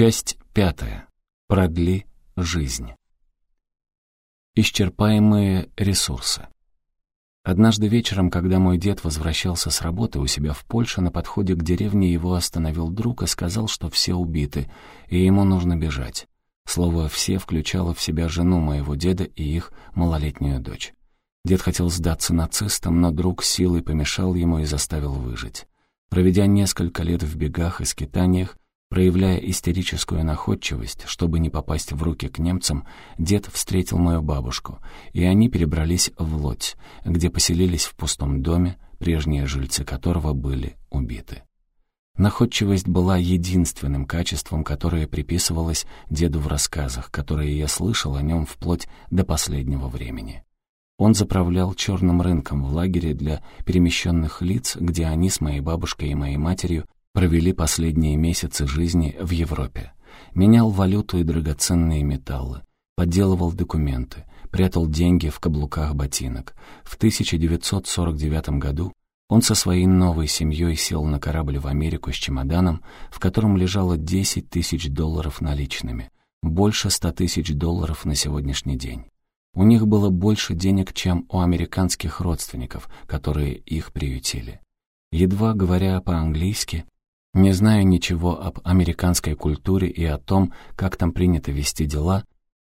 Часть пятая. Продли жизнь. Исчерпаемые ресурсы. Однажды вечером, когда мой дед возвращался с работы у себя в Польше, на подходе к деревне его остановил друг и сказал, что все убиты, и ему нужно бежать. Слово «все» включало в себя жену моего деда и их малолетнюю дочь. Дед хотел сдаться нацистам, но друг силой помешал ему и заставил выжить. Проведя несколько лет в бегах и скитаниях, проявляя истерическую находчивость, чтобы не попасть в руки к немцам, дед встретил мою бабушку, и они перебрались в Лодь, где поселились в пустом доме, прежние жильцы которого были убиты. Находчивость была единственным качеством, которое приписывалось деду в рассказах, которые я слышал о нем вплоть до последнего времени. Он заправлял черным рынком в лагере для перемещенных лиц, где они с моей бабушкой и моей матерью провели последние месяцы жизни в Европе. Менял валюту и драгоценные металлы, подделывал документы, прятал деньги в каблуках ботинок. В 1949 году он со своей новой семьей сел на корабль в Америку с чемоданом, в котором лежало 10 тысяч долларов наличными, больше 100 тысяч долларов на сегодняшний день. У них было больше денег, чем у американских родственников, которые их приютили. Едва говоря по-английски, не зная ничего об американской культуре и о том, как там принято вести дела,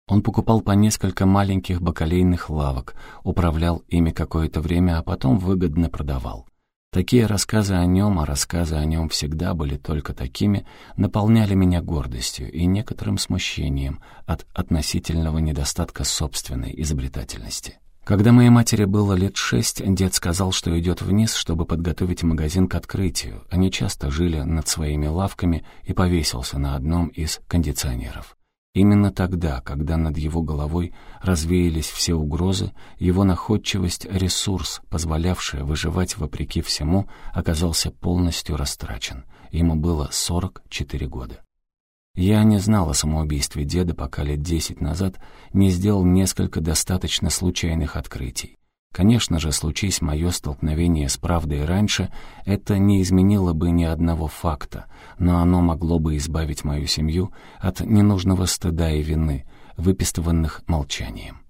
он покупал по несколько маленьких бакалейных лавок, управлял ими какое-то время, а потом выгодно продавал. Такие рассказы о нем, а рассказы о нем всегда были только такими, наполняли меня гордостью и некоторым смущением от относительного недостатка собственной изобретательности. Когда моей матери было лет шесть, дед сказал, что идет вниз, чтобы подготовить магазин к открытию. Они часто жили над своими лавками и повесился на одном из кондиционеров. Именно тогда, когда над его головой развеялись все угрозы, его находчивость, ресурс, позволявший выживать вопреки всему, оказался полностью растрачен. Ему было 44 года. Я не знал о самоубийстве деда, пока лет десять назад не сделал несколько достаточно случайных открытий. Конечно же, случись мое столкновение с правдой раньше, это не изменило бы ни одного факта, но оно могло бы избавить мою семью от ненужного стыда и вины, выпистыванных молчанием.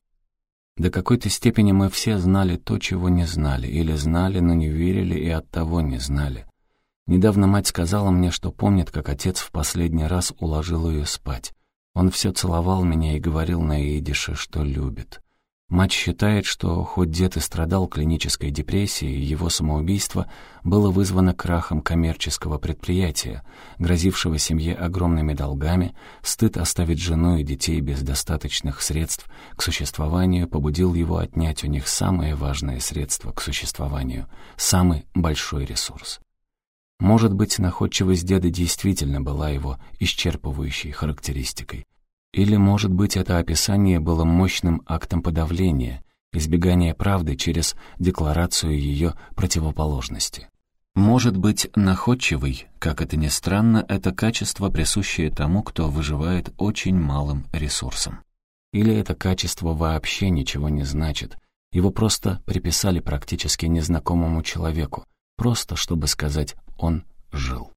До какой-то степени мы все знали то, чего не знали, или знали, но не верили и оттого не знали. Недавно мать сказала мне, что помнит, как отец в последний раз уложил ее спать. Он все целовал меня и говорил на идише, что любит. Мать считает, что хоть дед и страдал клинической депрессией, его самоубийство было вызвано крахом коммерческого предприятия, грозившего семье огромными долгами, стыд оставить жену и детей без достаточных средств к существованию побудил его отнять у них самое важное средство к существованию, самый большой ресурс. Может быть, находчивость деда действительно была его исчерпывающей характеристикой. Или, может быть, это описание было мощным актом подавления, избегания правды через декларацию ее противоположности. Может быть, находчивый, как это ни странно, это качество, присущее тому, кто выживает очень малым ресурсом. Или это качество вообще ничего не значит, его просто приписали практически незнакомому человеку, просто чтобы сказать «он жил».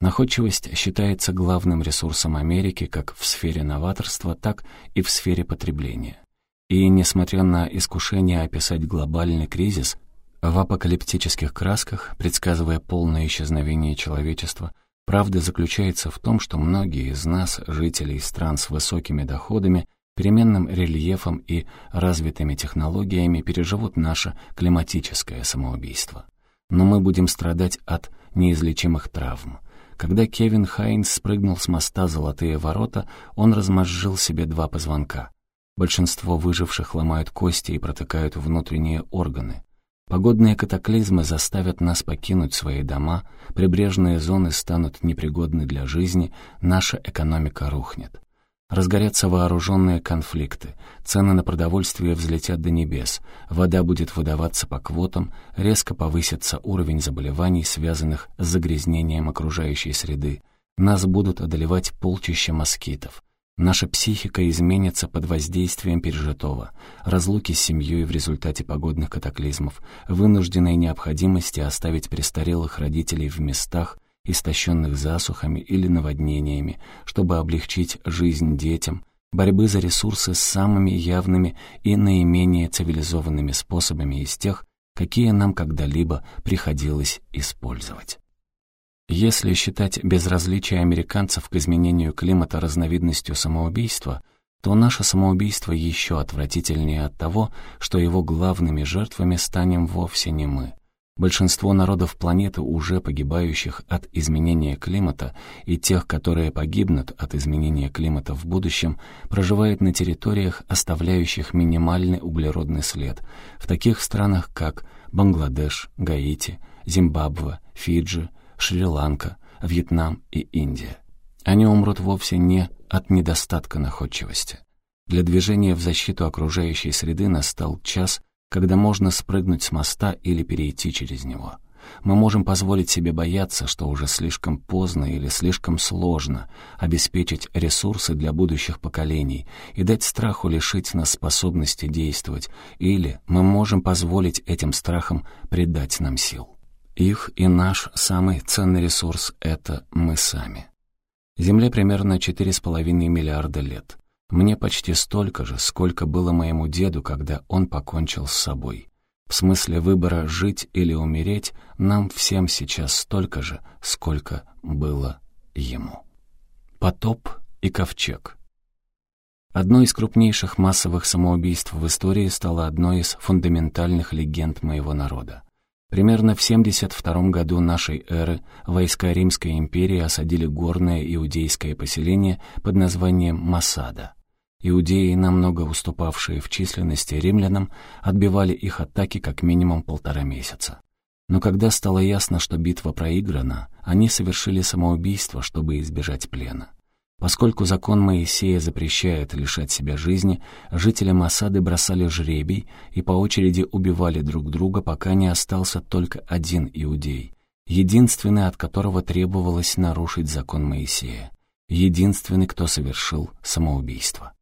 Находчивость считается главным ресурсом Америки как в сфере новаторства, так и в сфере потребления. И, несмотря на искушение описать глобальный кризис, в апокалиптических красках, предсказывая полное исчезновение человечества, правда заключается в том, что многие из нас, жителей стран с высокими доходами, переменным рельефом и развитыми технологиями, переживут наше климатическое самоубийство. Но мы будем страдать от неизлечимых травм, когда Кевин Хайнс спрыгнул с моста «Золотые ворота», он размозжил себе два позвонка. Большинство выживших ломают кости и протыкают внутренние органы. Погодные катаклизмы заставят нас покинуть свои дома, прибрежные зоны станут непригодны для жизни, наша экономика рухнет. Разгорятся вооруженные конфликты, цены на продовольствие взлетят до небес, вода будет выдаваться по квотам, резко повысится уровень заболеваний, связанных с загрязнением окружающей среды, нас будут одолевать полчища москитов. Наша психика изменится под воздействием пережитого, разлуки с семьей в результате погодных катаклизмов, вынужденной необходимости оставить престарелых родителей в местах, истощенных засухами или наводнениями, чтобы облегчить жизнь детям, борьбы за ресурсы с самыми явными и наименее цивилизованными способами из тех, какие нам когда-либо приходилось использовать. Если считать безразличие американцев к изменению климата разновидностью самоубийства, то наше самоубийство еще отвратительнее от того, что его главными жертвами станем вовсе не мы. Большинство народов планеты, уже погибающих от изменения климата, и тех, которые погибнут от изменения климата в будущем, проживает на территориях, оставляющих минимальный углеродный след, в таких странах, как Бангладеш, Гаити, Зимбабве, Фиджи, Шри-Ланка, Вьетнам и Индия. Они умрут вовсе не от недостатка находчивости. Для движения в защиту окружающей среды настал час, когда можно спрыгнуть с моста или перейти через него. Мы можем позволить себе бояться, что уже слишком поздно или слишком сложно обеспечить ресурсы для будущих поколений и дать страху лишить нас способности действовать, или мы можем позволить этим страхам придать нам сил. Их и наш самый ценный ресурс — это мы сами. Земле примерно 4,5 миллиарда лет. Мне почти столько же, сколько было моему деду, когда он покончил с собой. В смысле выбора жить или умереть нам всем сейчас столько же, сколько было ему. Потоп и ковчег. Одно из крупнейших массовых самоубийств в истории стало одной из фундаментальных легенд моего народа. Примерно в 72 году нашей эры войска Римской империи осадили горное иудейское поселение под названием Масада. Иудеи, намного уступавшие в численности римлянам, отбивали их атаки как минимум полтора месяца. Но когда стало ясно, что битва проиграна, они совершили самоубийство, чтобы избежать плена. Поскольку закон Моисея запрещает лишать себя жизни, жители Масады бросали жребий и по очереди убивали друг друга, пока не остался только один иудей, единственный, от которого требовалось нарушить закон Моисея, единственный, кто совершил самоубийство.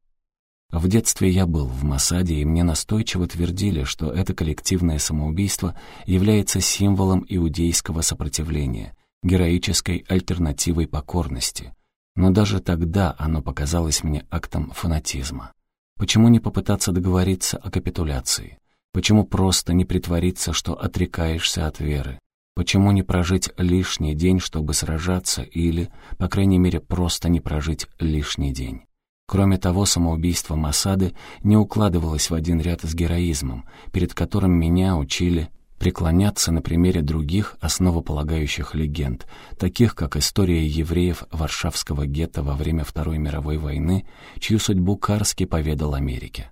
В детстве я был в Масаде, и мне настойчиво твердили, что это коллективное самоубийство является символом иудейского сопротивления, героической альтернативой покорности, но даже тогда оно показалось мне актом фанатизма. Почему не попытаться договориться о капитуляции? Почему просто не притвориться, что отрекаешься от веры? Почему не прожить лишний день, чтобы сражаться, или, по крайней мере, просто не прожить лишний день? Кроме того, самоубийство Масады не укладывалось в один ряд с героизмом, перед которым меня учили преклоняться на примере других основополагающих легенд, таких как история евреев Варшавского гетто во время Второй мировой войны, чью судьбу Карский поведал Америке.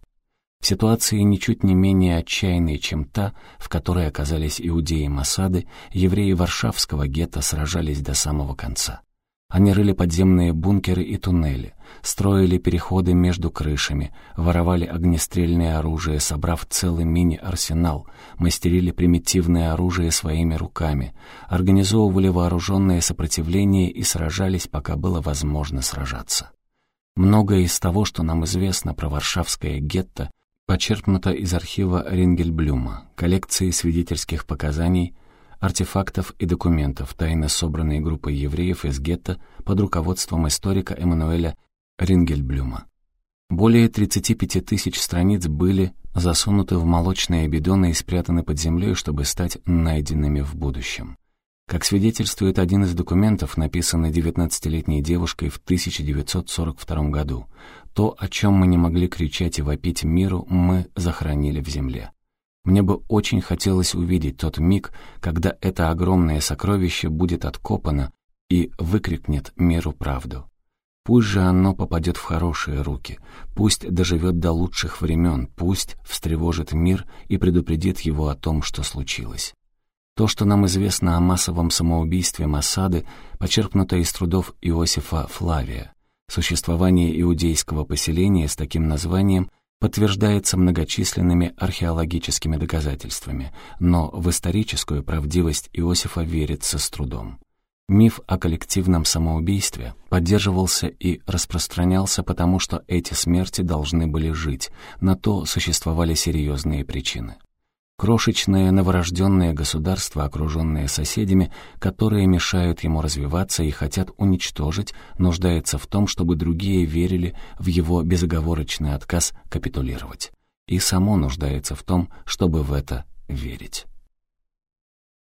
В ситуации ничуть не менее отчаянной, чем та, в которой оказались иудеи Масады, евреи Варшавского гетто сражались до самого конца. Они рыли подземные бункеры и туннели, строили переходы между крышами, воровали огнестрельное оружие, собрав целый мини-арсенал, мастерили примитивное оружие своими руками, организовывали вооруженное сопротивление и сражались, пока было возможно сражаться. Многое из того, что нам известно про Варшавское гетто, почерпнуто из архива Рингельблюма, коллекции свидетельских показаний артефактов и документов, тайно собранные группой евреев из гетто под руководством историка Эммануэля Рингельблюма. Более 35 тысяч страниц были засунуты в молочные бидоны и спрятаны под землей, чтобы стать найденными в будущем. Как свидетельствует один из документов, написанный 19-летней девушкой в 1942 году, то, о чем мы не могли кричать и вопить миру, мы захоронили в земле. Мне бы очень хотелось увидеть тот миг, когда это огромное сокровище будет откопано и выкрикнет миру правду. Пусть же оно попадет в хорошие руки, пусть доживет до лучших времен, пусть встревожит мир и предупредит его о том, что случилось. То, что нам известно о массовом самоубийстве Масады, почерпнуто из трудов Иосифа Флавия. Существование иудейского поселения с таким названием подтверждается многочисленными археологическими доказательствами, но в историческую правдивость Иосифа верится с трудом. Миф о коллективном самоубийстве поддерживался и распространялся потому, что эти смерти должны были жить, на то существовали серьезные причины. Крошечное новорожденное государство, окруженное соседями, которые мешают ему развиваться и хотят уничтожить, нуждается в том, чтобы другие верили в его безоговорочный отказ капитулировать. И само нуждается в том, чтобы в это верить.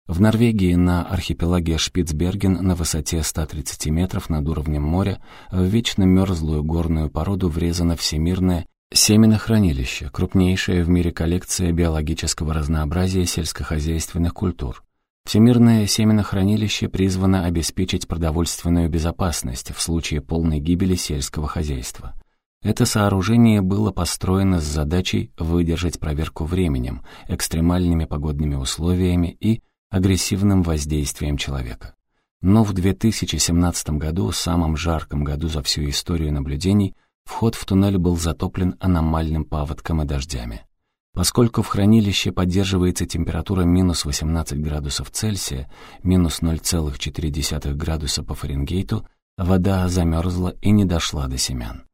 В Норвегии на архипелаге Шпицберген на высоте 130 метров над уровнем моря в вечно мерзлую горную породу врезана всемирная Семенохранилище – крупнейшая в мире коллекция биологического разнообразия сельскохозяйственных культур. Всемирное семенохранилище призвано обеспечить продовольственную безопасность в случае полной гибели сельского хозяйства. Это сооружение было построено с задачей выдержать проверку временем, экстремальными погодными условиями и агрессивным воздействием человека. Но в 2017 году, самом жарком году за всю историю наблюдений, Вход в туннель был затоплен аномальным паводком и дождями. Поскольку в хранилище поддерживается температура минус 18 градусов Цельсия, минус 0,4 градуса по Фаренгейту, вода замерзла и не дошла до семян.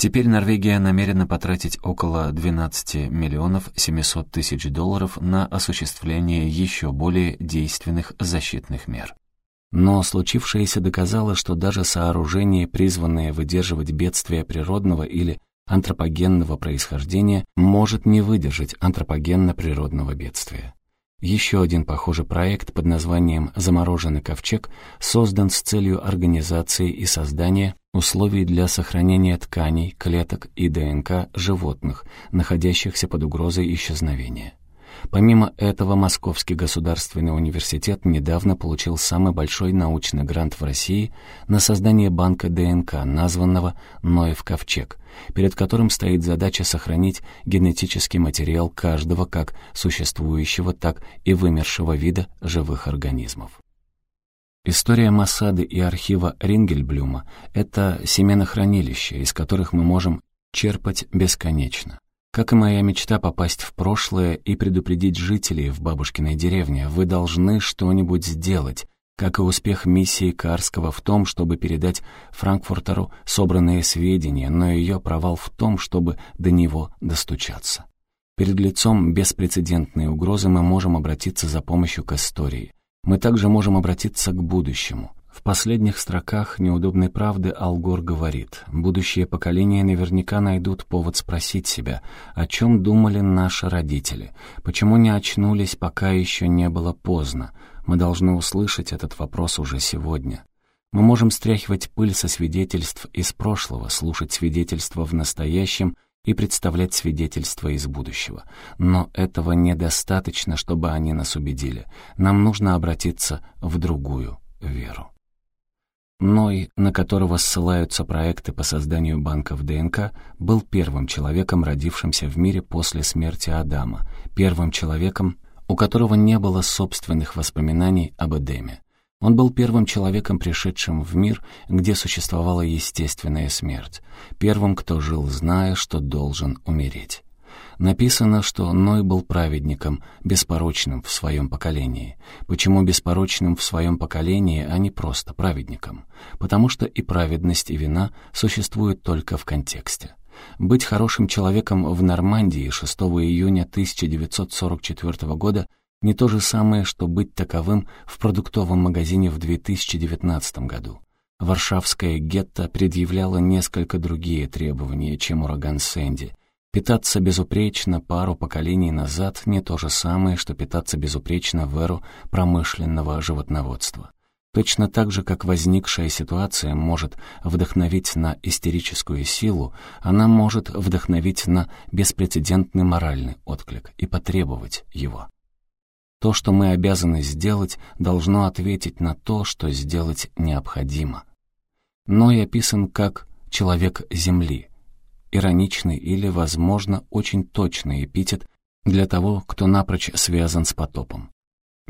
Теперь Норвегия намерена потратить около 12 миллионов 700 тысяч долларов на осуществление еще более действенных защитных мер. Но случившееся доказало, что даже сооружение, призванное выдерживать бедствия природного или антропогенного происхождения, может не выдержать антропогенно-природного бедствия. Еще один похожий проект под названием «Замороженный ковчег» создан с целью организации и создания условий для сохранения тканей, клеток и ДНК животных, находящихся под угрозой исчезновения. Помимо этого, Московский государственный университет недавно получил самый большой научный грант в России на создание банка ДНК, названного «Ноев ковчег», перед которым стоит задача сохранить генетический материал каждого как существующего, так и вымершего вида живых организмов. История Масады и архива Рингельблюма — это семенохранилища, из которых мы можем черпать бесконечно. Как и моя мечта попасть в прошлое и предупредить жителей в бабушкиной деревне, вы должны что-нибудь сделать, как и успех миссии Карского в том, чтобы передать Франкфуртеру собранные сведения, но ее провал в том, чтобы до него достучаться. Перед лицом беспрецедентной угрозы мы можем обратиться за помощью к истории. Мы также можем обратиться к будущему. В последних строках «Неудобной правды» Алгор говорит, «Будущие поколения наверняка найдут повод спросить себя, о чем думали наши родители, почему не очнулись, пока еще не было поздно. Мы должны услышать этот вопрос уже сегодня». Мы можем стряхивать пыль со свидетельств из прошлого, слушать свидетельства в настоящем и представлять свидетельства из будущего. Но этого недостаточно, чтобы они нас убедили. Нам нужно обратиться в другую веру. Ной, на которого ссылаются проекты по созданию банков ДНК, был первым человеком, родившимся в мире после смерти Адама, первым человеком, у которого не было собственных воспоминаний об Эдеме. Он был первым человеком, пришедшим в мир, где существовала естественная смерть, первым, кто жил, зная, что должен умереть. Написано, что Ной был праведником, беспорочным в своем поколении. Почему беспорочным в своем поколении, а не просто праведником? Потому что и праведность, и вина существуют только в контексте. Быть хорошим человеком в Нормандии 6 июня 1944 года не то же самое, что быть таковым в продуктовом магазине в 2019 году. Варшавская гетто предъявляла несколько другие требования, чем ураган Сэнди, Питаться безупречно пару поколений назад не то же самое, что питаться безупречно в эру промышленного животноводства. Точно так же, как возникшая ситуация может вдохновить на истерическую силу, она может вдохновить на беспрецедентный моральный отклик и потребовать его. То, что мы обязаны сделать, должно ответить на то, что сделать необходимо. Ной описан как «человек Земли», ироничный или, возможно, очень точный эпитет для того, кто напрочь связан с потопом.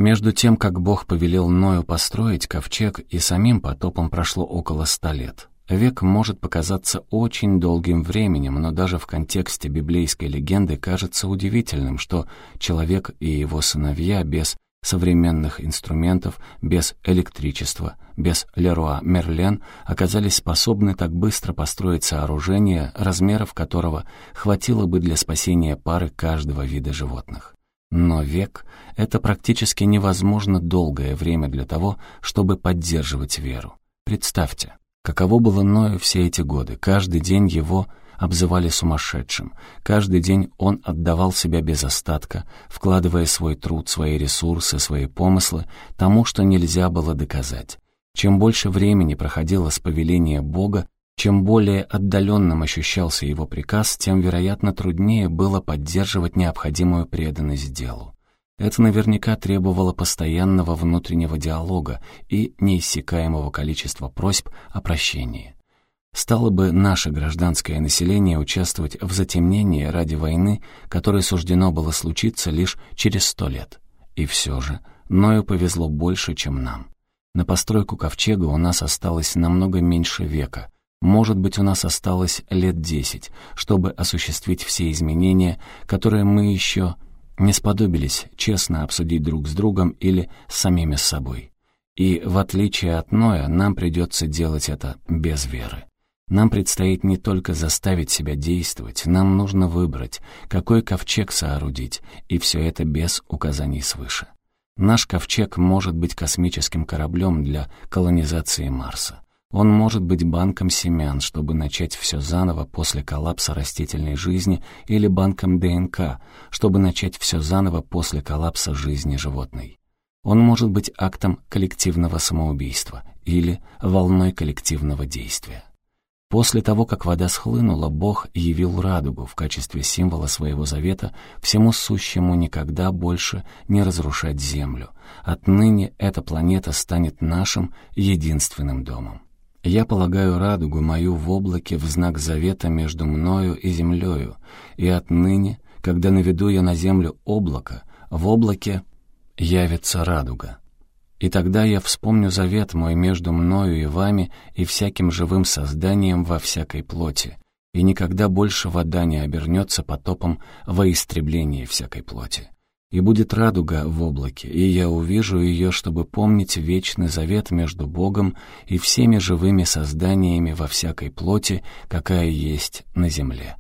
Между тем, как Бог повелел Ною построить ковчег, и самим потопом прошло около ста лет. Век может показаться очень долгим временем, но даже в контексте библейской легенды кажется удивительным, что человек и его сыновья без современных инструментов, без электричества, без Леруа Мерлен оказались способны так быстро построить сооружение, размеров которого хватило бы для спасения пары каждого вида животных. Но век — это практически невозможно долгое время для того, чтобы поддерживать веру. Представьте, каково было Ною все эти годы. Каждый день его обзывали сумасшедшим. Каждый день он отдавал себя без остатка, вкладывая свой труд, свои ресурсы, свои помыслы тому, что нельзя было доказать. Чем больше времени проходило с повеления Бога, чем более отдаленным ощущался его приказ, тем, вероятно, труднее было поддерживать необходимую преданность делу. Это наверняка требовало постоянного внутреннего диалога и неиссякаемого количества просьб о прощении. Стало бы наше гражданское население участвовать в затемнении ради войны, которой суждено было случиться лишь через сто лет. И все же, Ною повезло больше, чем нам. На постройку ковчега у нас осталось намного меньше века — может быть, у нас осталось лет десять, чтобы осуществить все изменения, которые мы еще не сподобились честно обсудить друг с другом или самими собой. И, в отличие от Ноя, нам придется делать это без веры. Нам предстоит не только заставить себя действовать, нам нужно выбрать, какой ковчег соорудить, и все это без указаний свыше. Наш ковчег может быть космическим кораблем для колонизации Марса. Он может быть банком семян, чтобы начать все заново после коллапса растительной жизни, или банком ДНК, чтобы начать все заново после коллапса жизни животной. Он может быть актом коллективного самоубийства или волной коллективного действия. После того, как вода схлынула, Бог явил радугу в качестве символа своего завета всему сущему никогда больше не разрушать землю. Отныне эта планета станет нашим единственным домом. Я полагаю радугу мою в облаке в знак завета между мною и землею, и отныне, когда наведу я на землю облако, в облаке явится радуга. И тогда я вспомню завет мой между мною и вами и всяким живым созданием во всякой плоти, и никогда больше вода не обернется потопом во истребление всякой плоти и будет радуга в облаке, и я увижу ее, чтобы помнить вечный завет между Богом и всеми живыми созданиями во всякой плоти, какая есть на земле.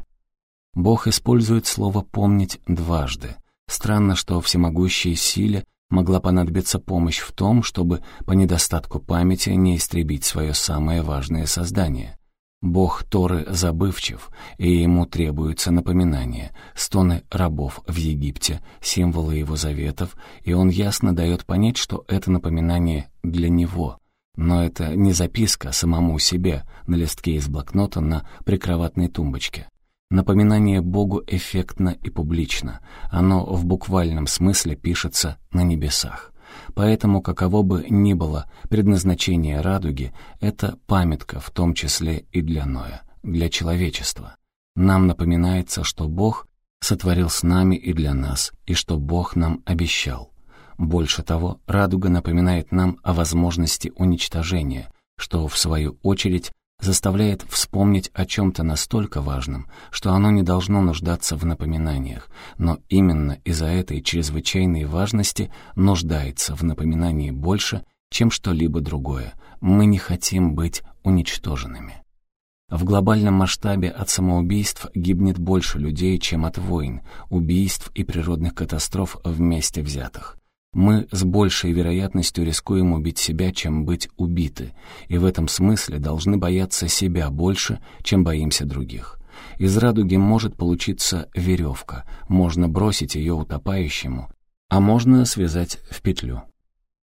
Бог использует слово «помнить» дважды. Странно, что всемогущей силе могла понадобиться помощь в том, чтобы по недостатку памяти не истребить свое самое важное создание. Бог Торы забывчив, и ему требуется напоминание, стоны рабов в Египте, символы его заветов, и он ясно дает понять, что это напоминание для него. Но это не записка самому себе на листке из блокнота на прикроватной тумбочке. Напоминание Богу эффектно и публично. Оно в буквальном смысле пишется на небесах. Поэтому, каково бы ни было предназначение радуги, это памятка в том числе и для Ноя, для человечества. Нам напоминается, что Бог сотворил с нами и для нас, и что Бог нам обещал. Больше того, радуга напоминает нам о возможности уничтожения, что, в свою очередь, заставляет вспомнить о чем-то настолько важном, что оно не должно нуждаться в напоминаниях, но именно из-за этой чрезвычайной важности нуждается в напоминании больше, чем что-либо другое. Мы не хотим быть уничтоженными. В глобальном масштабе от самоубийств гибнет больше людей, чем от войн, убийств и природных катастроф вместе взятых. Мы с большей вероятностью рискуем убить себя, чем быть убиты, и в этом смысле должны бояться себя больше, чем боимся других. Из радуги может получиться веревка, можно бросить ее утопающему, а можно связать в петлю.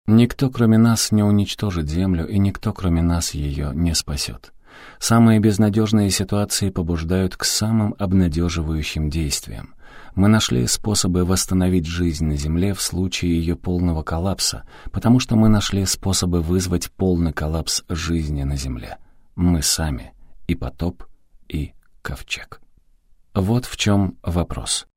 Никто, кроме нас, не уничтожит Землю, и никто, кроме нас, ее не спасет. Самые безнадежные ситуации побуждают к самым обнадеживающим действиям. Мы нашли способы восстановить жизнь на Земле в случае ее полного коллапса, потому что мы нашли способы вызвать полный коллапс жизни на Земле. Мы сами. И потоп, и ковчег. Вот в чем вопрос.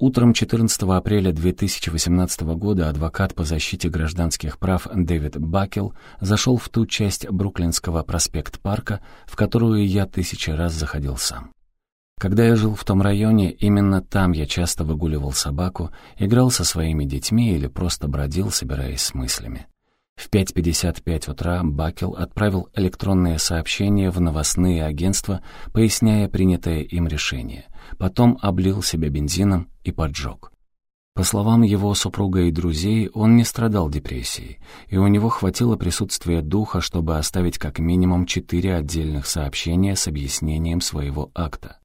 Утром 14 апреля 2018 года адвокат по защите гражданских прав Дэвид Бакел зашел в ту часть Бруклинского проспект-парка, в которую я тысячи раз заходил сам. Когда я жил в том районе, именно там я часто выгуливал собаку, играл со своими детьми или просто бродил, собираясь с мыслями. В 5.55 утра Бакел отправил электронное сообщение в новостные агентства, поясняя принятое им решение. Потом облил себя бензином и поджег. По словам его супруга и друзей, он не страдал депрессией, и у него хватило присутствия духа, чтобы оставить как минимум четыре отдельных сообщения с объяснением своего акта.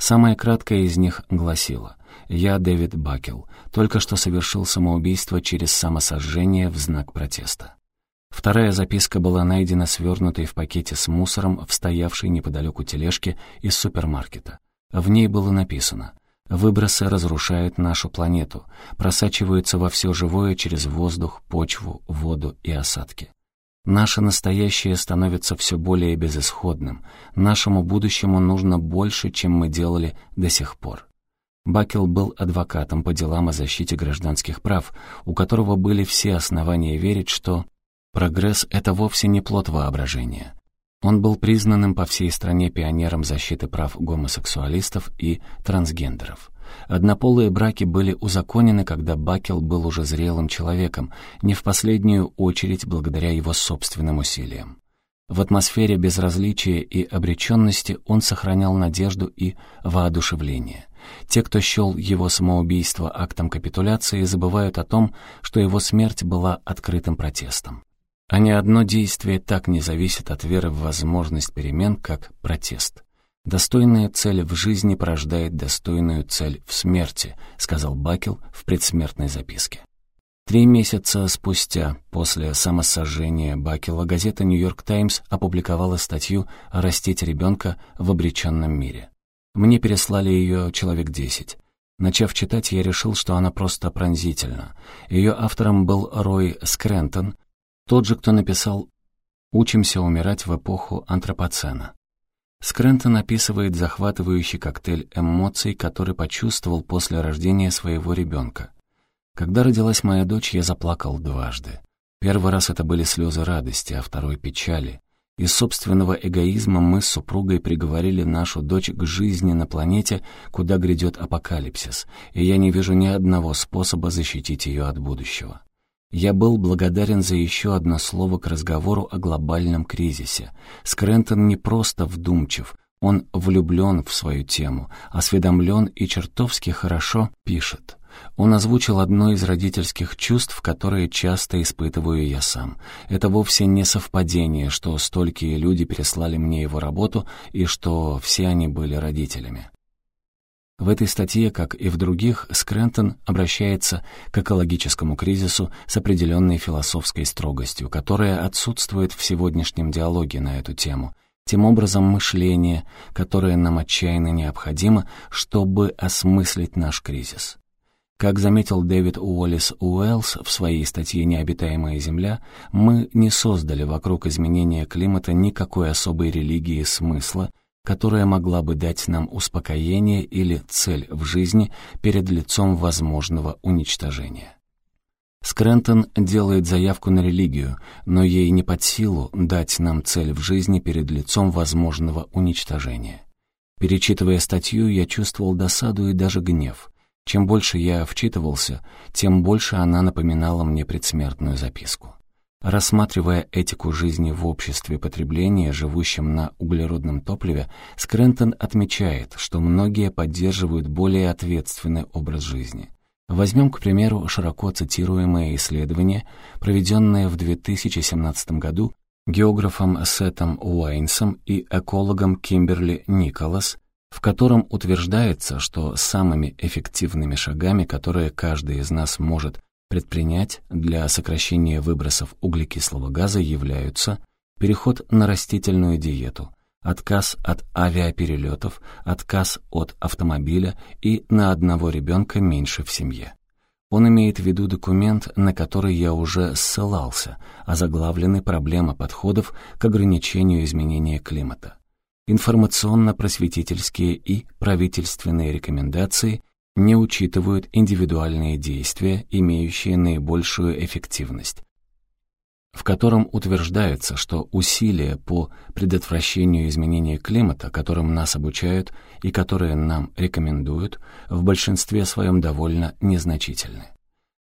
Самое краткое из них гласило «Я Дэвид Бакел, только что совершил самоубийство через самосожжение в знак протеста». Вторая записка была найдена свернутой в пакете с мусором в стоявшей неподалеку тележке из супермаркета. В ней было написано Выбросы разрушают нашу планету, просачиваются во все живое через воздух, почву, воду и осадки. Наше настоящее становится все более безысходным. Нашему будущему нужно больше, чем мы делали до сих пор. Бакел был адвокатом по делам о защите гражданских прав, у которого были все основания верить, что прогресс — это вовсе не плод воображения. Он был признанным по всей стране пионером защиты прав гомосексуалистов и трансгендеров. Однополые браки были узаконены, когда Бакел был уже зрелым человеком, не в последнюю очередь благодаря его собственным усилиям. В атмосфере безразличия и обреченности он сохранял надежду и воодушевление. Те, кто счел его самоубийство актом капитуляции, забывают о том, что его смерть была открытым протестом. А ни одно действие так не зависит от веры в возможность перемен, как протест. «Достойная цель в жизни порождает достойную цель в смерти», сказал Бакел в предсмертной записке. Три месяца спустя, после самосожжения Бакела, газета «Нью-Йорк Таймс» опубликовала статью «Растить ребенка в обреченном мире». Мне переслали ее человек десять. Начав читать, я решил, что она просто пронзительна. Ее автором был Рой Скрентон, тот же, кто написал «Учимся умирать в эпоху антропоцена». Скрентон описывает захватывающий коктейль эмоций, который почувствовал после рождения своего ребенка. Когда родилась моя дочь, я заплакал дважды. Первый раз это были слезы радости, а второй — печали. Из собственного эгоизма мы с супругой приговорили нашу дочь к жизни на планете, куда грядет апокалипсис, и я не вижу ни одного способа защитить ее от будущего. Я был благодарен за еще одно слово к разговору о глобальном кризисе. Скрентон не просто вдумчив, он влюблен в свою тему, осведомлен и чертовски хорошо пишет. Он озвучил одно из родительских чувств, которые часто испытываю я сам. Это вовсе не совпадение, что столькие люди переслали мне его работу и что все они были родителями. В этой статье, как и в других, Скрентон обращается к экологическому кризису с определенной философской строгостью, которая отсутствует в сегодняшнем диалоге на эту тему, тем образом мышление, которое нам отчаянно необходимо, чтобы осмыслить наш кризис. Как заметил Дэвид Уоллес Уэллс в своей статье «Необитаемая Земля», мы не создали вокруг изменения климата никакой особой религии смысла, которая могла бы дать нам успокоение или цель в жизни перед лицом возможного уничтожения. Скрентон делает заявку на религию, но ей не под силу дать нам цель в жизни перед лицом возможного уничтожения. Перечитывая статью, я чувствовал досаду и даже гнев. Чем больше я вчитывался, тем больше она напоминала мне предсмертную записку. Рассматривая этику жизни в обществе потребления, живущем на углеродном топливе, Скрентон отмечает, что многие поддерживают более ответственный образ жизни. Возьмем, к примеру, широко цитируемое исследование, проведенное в 2017 году географом Сетом Уайнсом и экологом Кимберли Николас, в котором утверждается, что самыми эффективными шагами, которые каждый из нас может предпринять для сокращения выбросов углекислого газа являются переход на растительную диету, отказ от авиаперелетов, отказ от автомобиля и на одного ребенка меньше в семье. Он имеет в виду документ, на который я уже ссылался, озаглавленный «Проблема подходов к ограничению изменения климата». Информационно-просветительские и правительственные рекомендации не учитывают индивидуальные действия, имеющие наибольшую эффективность, в котором утверждается, что усилия по предотвращению изменения климата, которым нас обучают и которые нам рекомендуют, в большинстве своем довольно незначительны.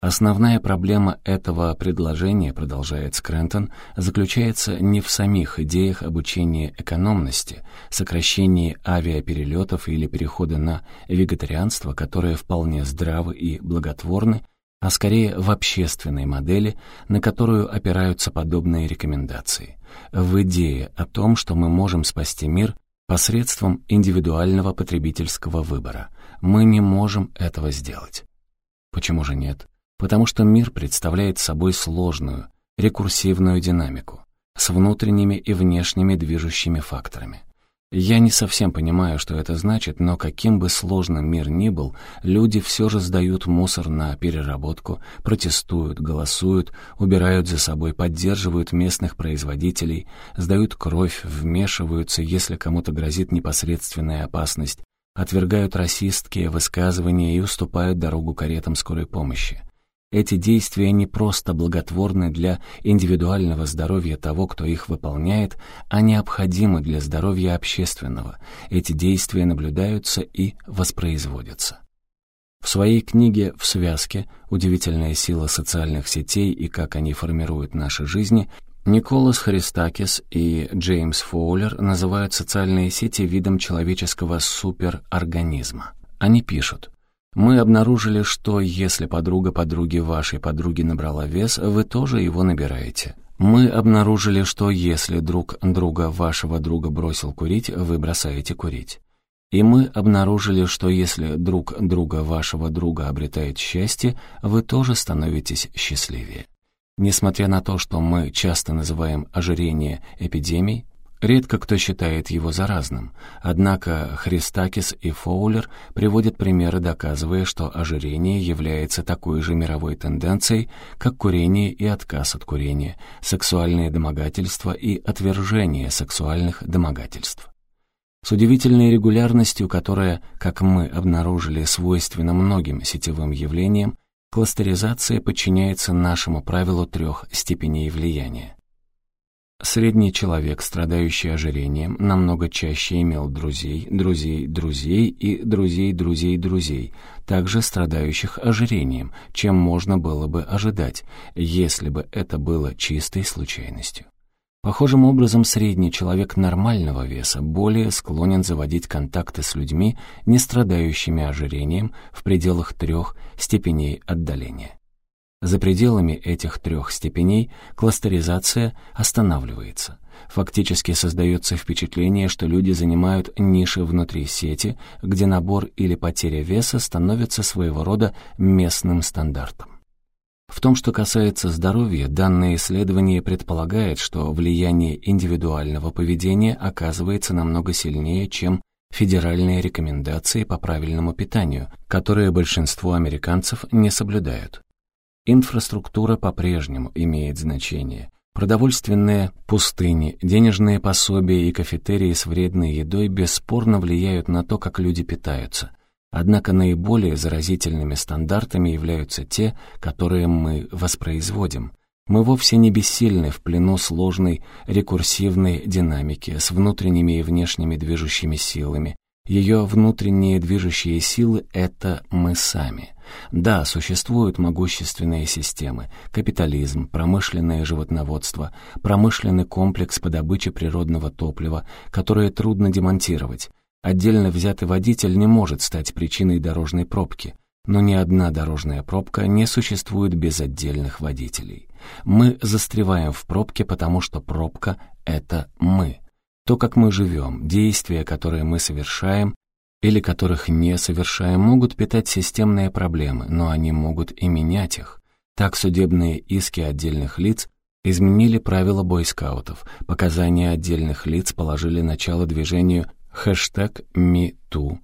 Основная проблема этого предложения, продолжает Скрентон, заключается не в самих идеях обучения экономности, сокращении авиаперелетов или перехода на вегетарианство, которые вполне здравы и благотворны, а скорее в общественной модели, на которую опираются подобные рекомендации, в идее о том, что мы можем спасти мир посредством индивидуального потребительского выбора. Мы не можем этого сделать. Почему же нет? Потому что мир представляет собой сложную, рекурсивную динамику с внутренними и внешними движущими факторами. Я не совсем понимаю, что это значит, но каким бы сложным мир ни был, люди все же сдают мусор на переработку, протестуют, голосуют, убирают за собой, поддерживают местных производителей, сдают кровь, вмешиваются, если кому-то грозит непосредственная опасность, отвергают расистские высказывания и уступают дорогу каретам скорой помощи. Эти действия не просто благотворны для индивидуального здоровья того, кто их выполняет, а необходимы для здоровья общественного. Эти действия наблюдаются и воспроизводятся. В своей книге «В связке. Удивительная сила социальных сетей и как они формируют наши жизни» Николас Христакис и Джеймс Фоулер называют социальные сети видом человеческого суперорганизма. Они пишут, мы обнаружили, что если подруга подруги вашей подруги набрала вес, вы тоже его набираете. Мы обнаружили, что если друг друга вашего друга бросил курить, вы бросаете курить. И мы обнаружили, что если друг друга вашего друга обретает счастье, вы тоже становитесь счастливее. Несмотря на то, что мы часто называем ожирение эпидемией, Редко кто считает его заразным, однако Христакис и Фоулер приводят примеры, доказывая, что ожирение является такой же мировой тенденцией, как курение и отказ от курения, сексуальные домогательства и отвержение сексуальных домогательств. С удивительной регулярностью, которая, как мы обнаружили, свойственна многим сетевым явлениям, кластеризация подчиняется нашему правилу трех степеней влияния. Средний человек, страдающий ожирением, намного чаще имел друзей, друзей, друзей и друзей, друзей, друзей, также страдающих ожирением, чем можно было бы ожидать, если бы это было чистой случайностью. Похожим образом, средний человек нормального веса более склонен заводить контакты с людьми, не страдающими ожирением, в пределах трех степеней отдаления. За пределами этих трех степеней кластеризация останавливается. Фактически создается впечатление, что люди занимают ниши внутри сети, где набор или потеря веса становится своего рода местным стандартом. В том, что касается здоровья, данное исследование предполагает, что влияние индивидуального поведения оказывается намного сильнее, чем федеральные рекомендации по правильному питанию, которые большинство американцев не соблюдают. Инфраструктура по-прежнему имеет значение. Продовольственные пустыни, денежные пособия и кафетерии с вредной едой бесспорно влияют на то, как люди питаются. Однако наиболее заразительными стандартами являются те, которые мы воспроизводим. Мы вовсе не бессильны в плену сложной рекурсивной динамики с внутренними и внешними движущими силами. Ее внутренние движущие силы — это мы сами — да, существуют могущественные системы – капитализм, промышленное животноводство, промышленный комплекс по добыче природного топлива, которые трудно демонтировать. Отдельно взятый водитель не может стать причиной дорожной пробки, но ни одна дорожная пробка не существует без отдельных водителей. Мы застреваем в пробке, потому что пробка — это мы. То, как мы живем, действия, которые мы совершаем, или которых не совершаем, могут питать системные проблемы, но они могут и менять их. Так судебные иски отдельных лиц изменили правила бойскаутов, показания отдельных лиц положили начало движению хэштег MeToo.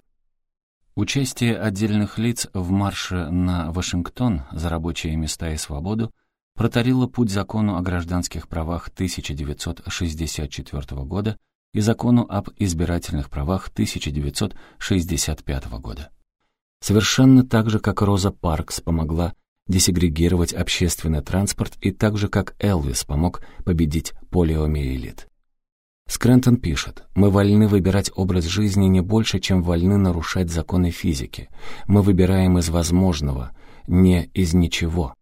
Участие отдельных лиц в марше на Вашингтон за рабочие места и свободу протарило путь закону о гражданских правах 1964 года, и закону об избирательных правах 1965 года. Совершенно так же, как Роза Паркс помогла десегрегировать общественный транспорт и так же, как Элвис помог победить полиомиелит. Скрентон пишет, «Мы вольны выбирать образ жизни не больше, чем вольны нарушать законы физики. Мы выбираем из возможного, не из ничего.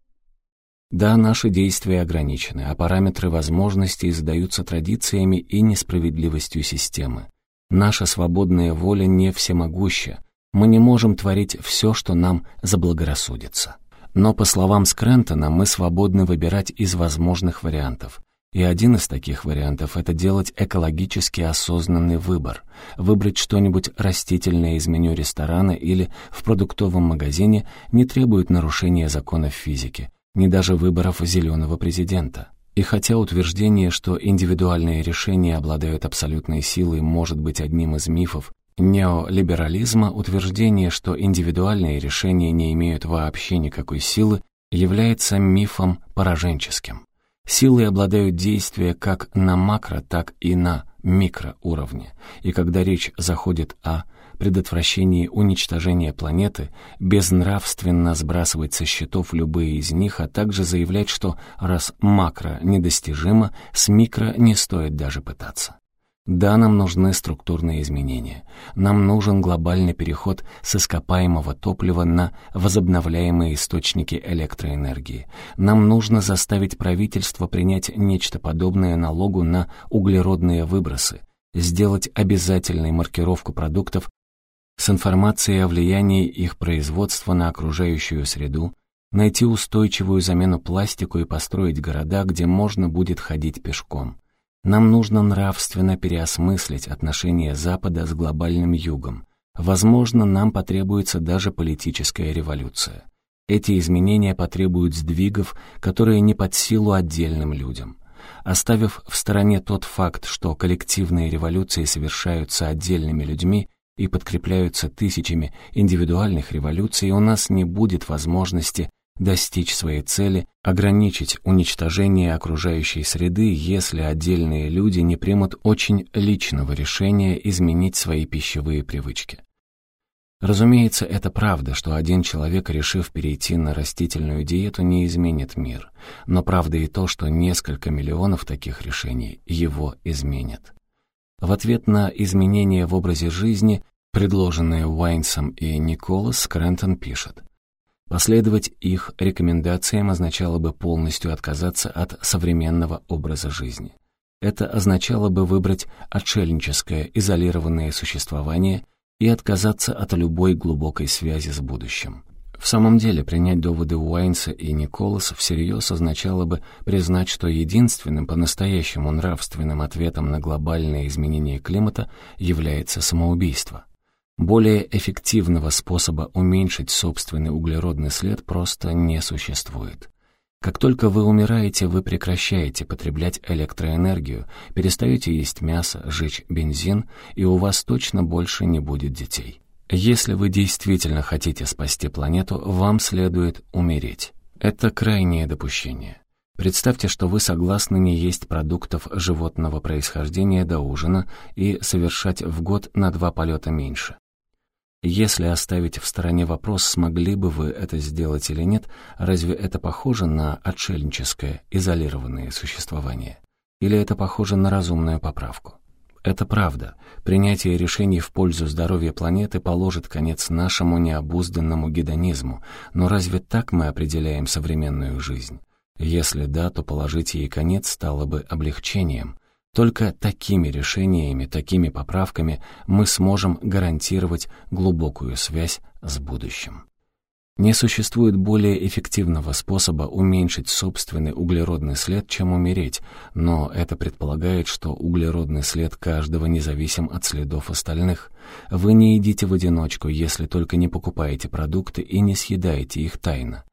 Да, наши действия ограничены, а параметры возможностей задаются традициями и несправедливостью системы. Наша свободная воля не всемогуща, мы не можем творить все, что нам заблагорассудится. Но, по словам Скрентона, мы свободны выбирать из возможных вариантов. И один из таких вариантов — это делать экологически осознанный выбор. Выбрать что-нибудь растительное из меню ресторана или в продуктовом магазине не требует нарушения законов физики, ни даже выборов зеленого президента. И хотя утверждение, что индивидуальные решения обладают абсолютной силой, может быть одним из мифов неолиберализма, утверждение, что индивидуальные решения не имеют вообще никакой силы, является мифом пораженческим. Силой обладают действия как на макро, так и на микроуровне. И когда речь заходит о предотвращении уничтожения планеты, безнравственно сбрасывать со счетов любые из них, а также заявлять, что раз макро недостижимо, с микро не стоит даже пытаться. Да, нам нужны структурные изменения. Нам нужен глобальный переход с ископаемого топлива на возобновляемые источники электроэнергии. Нам нужно заставить правительство принять нечто подобное налогу на углеродные выбросы, сделать обязательной маркировку продуктов с информацией о влиянии их производства на окружающую среду, найти устойчивую замену пластику и построить города, где можно будет ходить пешком. Нам нужно нравственно переосмыслить отношения Запада с глобальным югом. Возможно, нам потребуется даже политическая революция. Эти изменения потребуют сдвигов, которые не под силу отдельным людям. Оставив в стороне тот факт, что коллективные революции совершаются отдельными людьми, и подкрепляются тысячами индивидуальных революций, у нас не будет возможности достичь своей цели, ограничить уничтожение окружающей среды, если отдельные люди не примут очень личного решения изменить свои пищевые привычки. Разумеется, это правда, что один человек, решив перейти на растительную диету, не изменит мир. Но правда и то, что несколько миллионов таких решений его изменят. В ответ на изменения в образе жизни, предложенные Уайнсом и Николас, Крентон пишет. Последовать их рекомендациям означало бы полностью отказаться от современного образа жизни. Это означало бы выбрать отшельническое, изолированное существование и отказаться от любой глубокой связи с будущим. В самом деле, принять доводы Уайнса и Николаса всерьез означало бы признать, что единственным по-настоящему нравственным ответом на глобальное изменение климата является самоубийство. Более эффективного способа уменьшить собственный углеродный след просто не существует. Как только вы умираете, вы прекращаете потреблять электроэнергию, перестаете есть мясо, жечь бензин, и у вас точно больше не будет детей. Если вы действительно хотите спасти планету, вам следует умереть. Это крайнее допущение. Представьте, что вы согласны не есть продуктов животного происхождения до ужина и совершать в год на два полета меньше. Если оставить в стороне вопрос, смогли бы вы это сделать или нет, разве это похоже на отшельническое, изолированное существование? Или это похоже на разумную поправку? Это правда. Принятие решений в пользу здоровья планеты положит конец нашему необузданному гедонизму. Но разве так мы определяем современную жизнь? Если да, то положить ей конец стало бы облегчением. Только такими решениями, такими поправками мы сможем гарантировать глубокую связь с будущим. Не существует более эффективного способа уменьшить собственный углеродный след, чем умереть, но это предполагает, что углеродный след каждого независим от следов остальных. Вы не едите в одиночку, если только не покупаете продукты и не съедаете их тайно.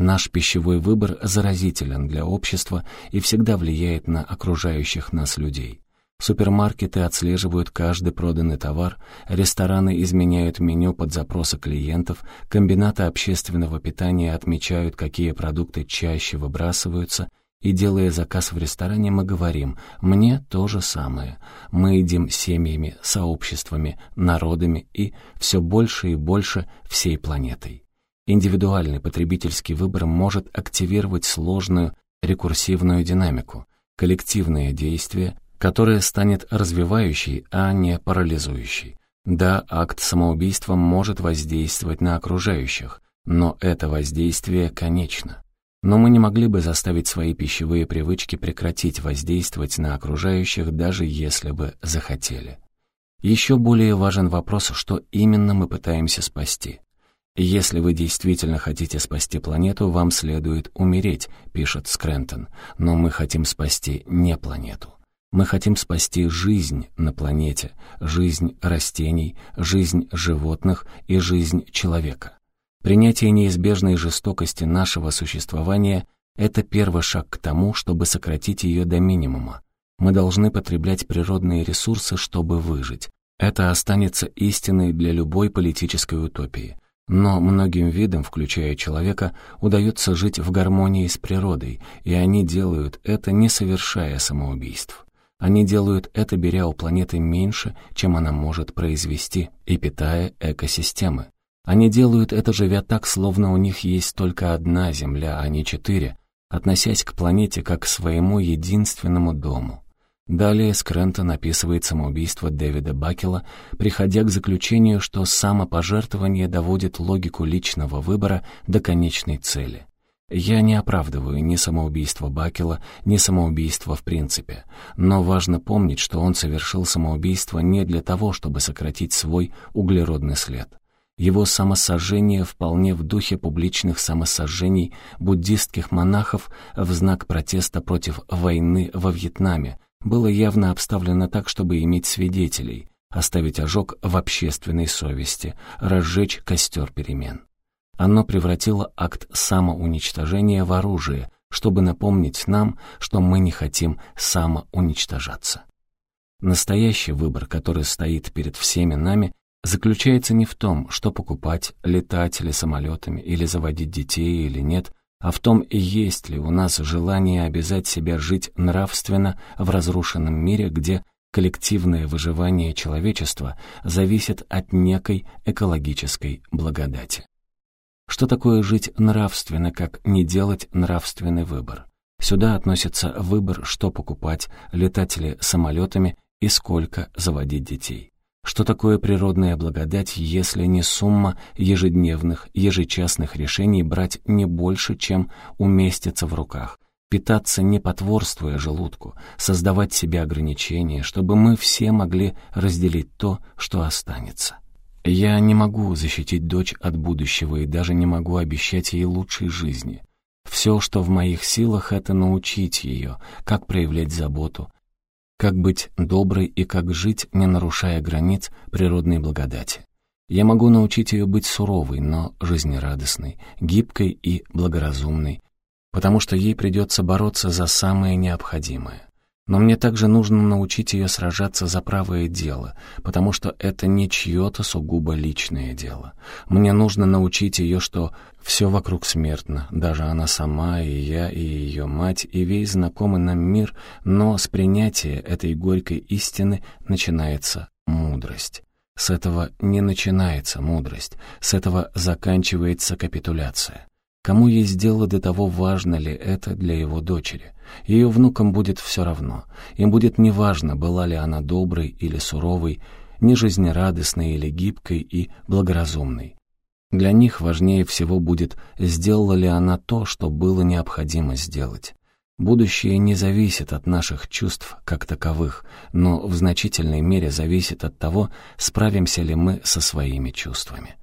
Наш пищевой выбор заразителен для общества и всегда влияет на окружающих нас людей. Супермаркеты отслеживают каждый проданный товар, рестораны изменяют меню под запросы клиентов, комбинаты общественного питания отмечают, какие продукты чаще выбрасываются, и, делая заказ в ресторане, мы говорим «мне то же самое». Мы едим семьями, сообществами, народами и все больше и больше всей планетой. Индивидуальный потребительский выбор может активировать сложную рекурсивную динамику, коллективное действие – которая станет развивающей, а не парализующей. Да, акт самоубийства может воздействовать на окружающих, но это воздействие конечно. Но мы не могли бы заставить свои пищевые привычки прекратить воздействовать на окружающих, даже если бы захотели. Еще более важен вопрос, что именно мы пытаемся спасти. «Если вы действительно хотите спасти планету, вам следует умереть», — пишет Скрентон. «Но мы хотим спасти не планету. Мы хотим спасти жизнь на планете, жизнь растений, жизнь животных и жизнь человека. Принятие неизбежной жестокости нашего существования — это первый шаг к тому, чтобы сократить ее до минимума. Мы должны потреблять природные ресурсы, чтобы выжить. Это останется истиной для любой политической утопии. Но многим видам, включая человека, удается жить в гармонии с природой, и они делают это, не совершая самоубийств. Они делают это, беря у планеты меньше, чем она может произвести, и питая экосистемы. Они делают это, живя так, словно у них есть только одна Земля, а не четыре, относясь к планете как к своему единственному дому. Далее Скрентон описывает самоубийство Дэвида Бакела, приходя к заключению, что самопожертвование доводит логику личного выбора до конечной цели. Я не оправдываю ни самоубийство Бакела, ни самоубийство в принципе, но важно помнить, что он совершил самоубийство не для того, чтобы сократить свой углеродный след. Его самосожжение вполне в духе публичных самосожжений буддистских монахов в знак протеста против войны во Вьетнаме, было явно обставлено так, чтобы иметь свидетелей, оставить ожог в общественной совести, разжечь костер перемен. Оно превратило акт самоуничтожения в оружие, чтобы напомнить нам, что мы не хотим самоуничтожаться. Настоящий выбор, который стоит перед всеми нами, заключается не в том, что покупать, летать или самолетами, или заводить детей или нет, а в том, есть ли у нас желание обязать себя жить нравственно в разрушенном мире, где коллективное выживание человечества зависит от некой экологической благодати. Что такое жить нравственно, как не делать нравственный выбор? Сюда относится выбор, что покупать, летать ли самолетами и сколько заводить детей. Что такое природная благодать, если не сумма ежедневных, ежечасных решений брать не больше, чем уместится в руках, питаться не потворствуя желудку, создавать себе ограничения, чтобы мы все могли разделить то, что останется. Я не могу защитить дочь от будущего и даже не могу обещать ей лучшей жизни. Все, что в моих силах, это научить ее, как проявлять заботу, как быть доброй и как жить, не нарушая границ природной благодати. Я могу научить ее быть суровой, но жизнерадостной, гибкой и благоразумной, потому что ей придется бороться за самое необходимое. Но мне также нужно научить ее сражаться за правое дело, потому что это не чье-то сугубо личное дело. Мне нужно научить ее, что все вокруг смертно, даже она сама, и я, и ее мать, и весь знакомый нам мир, но с принятия этой горькой истины начинается мудрость. С этого не начинается мудрость, с этого заканчивается капитуляция. Кому есть дело до того, важно ли это для его дочери. Ее внукам будет все равно. Им будет неважно, была ли она доброй или суровой, нежизнерадостной или гибкой и благоразумной. Для них важнее всего будет, сделала ли она то, что было необходимо сделать. Будущее не зависит от наших чувств как таковых, но в значительной мере зависит от того, справимся ли мы со своими чувствами.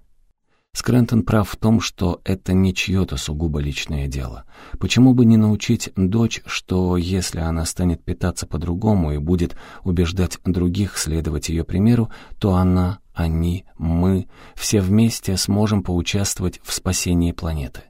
Скрентон прав в том, что это не чье-то сугубо личное дело. Почему бы не научить дочь, что если она станет питаться по-другому и будет убеждать других следовать ее примеру, то она, они, мы все вместе сможем поучаствовать в спасении планеты.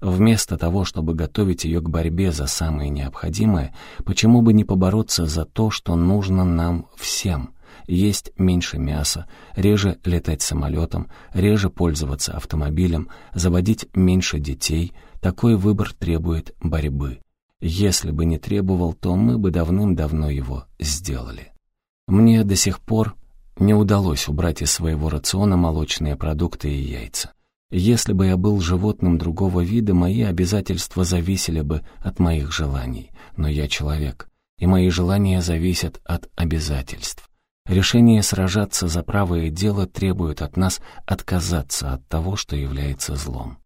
Вместо того, чтобы готовить ее к борьбе за самое необходимое, почему бы не побороться за то, что нужно нам всем — есть меньше мяса, реже летать самолетом, реже пользоваться автомобилем, заводить меньше детей, такой выбор требует борьбы. Если бы не требовал, то мы бы давным-давно его сделали. Мне до сих пор не удалось убрать из своего рациона молочные продукты и яйца. Если бы я был животным другого вида, мои обязательства зависели бы от моих желаний. Но я человек, и мои желания зависят от обязательств. Решение сражаться за правое дело требует от нас отказаться от того, что является злом.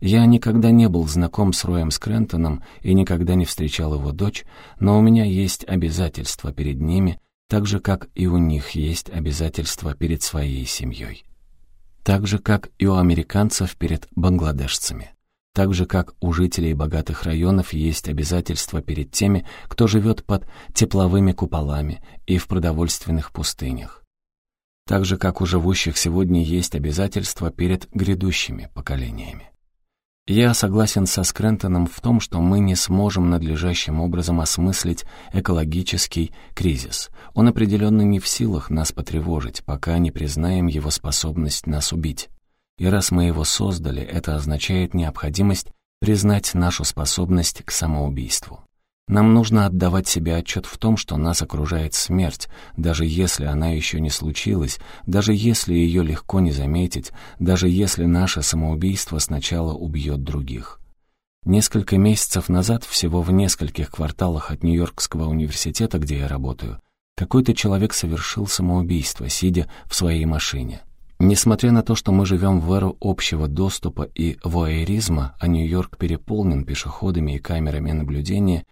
Я никогда не был знаком с Роем Скрентоном и никогда не встречал его дочь, но у меня есть обязательства перед ними, так же, как и у них есть обязательства перед своей семьей. Так же, как и у американцев перед бангладешцами. Так же, как у жителей богатых районов есть обязательства перед теми, кто живет под тепловыми куполами и в продовольственных пустынях. Так же, как у живущих сегодня есть обязательства перед грядущими поколениями. Я согласен со Скрентоном в том, что мы не сможем надлежащим образом осмыслить экологический кризис. Он определенно не в силах нас потревожить, пока не признаем его способность нас убить. И раз мы его создали, это означает необходимость признать нашу способность к самоубийству. Нам нужно отдавать себе отчет в том, что нас окружает смерть, даже если она еще не случилась, даже если ее легко не заметить, даже если наше самоубийство сначала убьет других. Несколько месяцев назад, всего в нескольких кварталах от Нью-Йоркского университета, где я работаю, какой-то человек совершил самоубийство, сидя в своей машине. Несмотря на то, что мы живем в эру общего доступа и воэризма, а Нью-Йорк переполнен пешеходами и камерами наблюдения,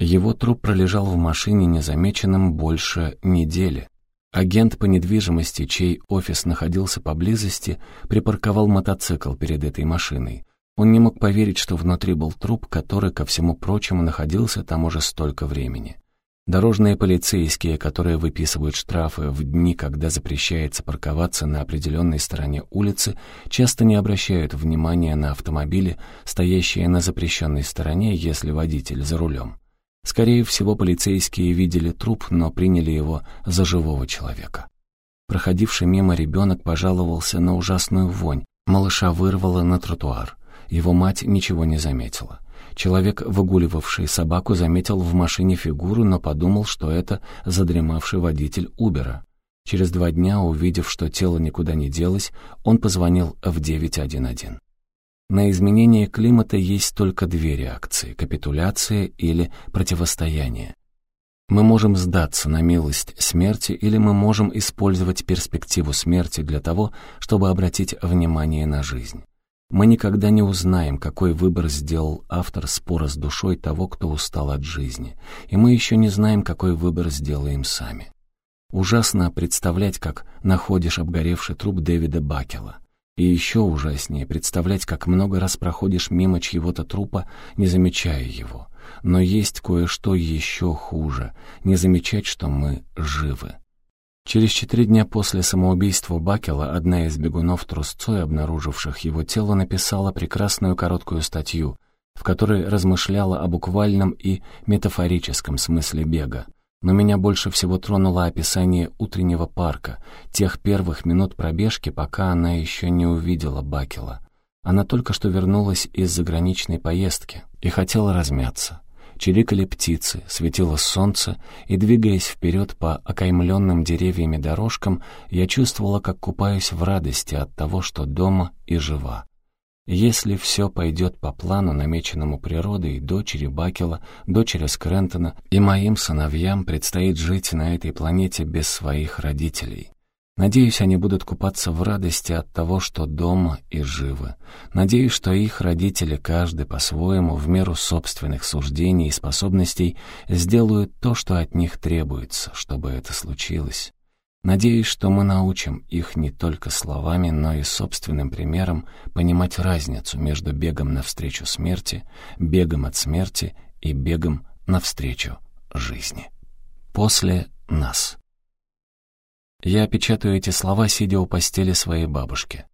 его труп пролежал в машине незамеченным больше недели. Агент по недвижимости, чей офис находился поблизости, припарковал мотоцикл перед этой машиной. Он не мог поверить, что внутри был труп, который, ко всему прочему, находился там уже столько времени. Дорожные полицейские, которые выписывают штрафы в дни, когда запрещается парковаться на определенной стороне улицы, часто не обращают внимания на автомобили, стоящие на запрещенной стороне, если водитель за рулем. Скорее всего, полицейские видели труп, но приняли его за живого человека. Проходивший мимо ребенок пожаловался на ужасную вонь. Малыша вырвало на тротуар. Его мать ничего не заметила. Человек, выгуливавший собаку, заметил в машине фигуру, но подумал, что это задремавший водитель Убера. Через два дня, увидев, что тело никуда не делось, он позвонил в 911. На изменение климата есть только две реакции — капитуляция или противостояние. Мы можем сдаться на милость смерти или мы можем использовать перспективу смерти для того, чтобы обратить внимание на жизнь. Мы никогда не узнаем, какой выбор сделал автор спора с душой того, кто устал от жизни, и мы еще не знаем, какой выбор сделаем сами. Ужасно представлять, как находишь обгоревший труп Дэвида Бакела. И еще ужаснее представлять, как много раз проходишь мимо чьего-то трупа, не замечая его. Но есть кое-что еще хуже — не замечать, что мы живы. Через четыре дня после самоубийства Бакела одна из бегунов трусцой, обнаруживших его тело, написала прекрасную короткую статью, в которой размышляла о буквальном и метафорическом смысле бега. Но меня больше всего тронуло описание утреннего парка, тех первых минут пробежки, пока она еще не увидела Бакела. Она только что вернулась из заграничной поездки и хотела размяться. Чирикали птицы, светило солнце, и, двигаясь вперед по окаймленным деревьями дорожкам, я чувствовала, как купаюсь в радости от того, что дома и жива. Если все пойдет по плану, намеченному природой, дочери Бакела, дочери Скрентона и моим сыновьям предстоит жить на этой планете без своих родителей. Надеюсь, они будут купаться в радости от того, что дома и живы. Надеюсь, что их родители, каждый по-своему, в меру собственных суждений и способностей, сделают то, что от них требуется, чтобы это случилось. Надеюсь, что мы научим их не только словами, но и собственным примером понимать разницу между бегом навстречу смерти, бегом от смерти и бегом навстречу жизни. После нас. Я печатаю эти слова, сидя у постели своей бабушки.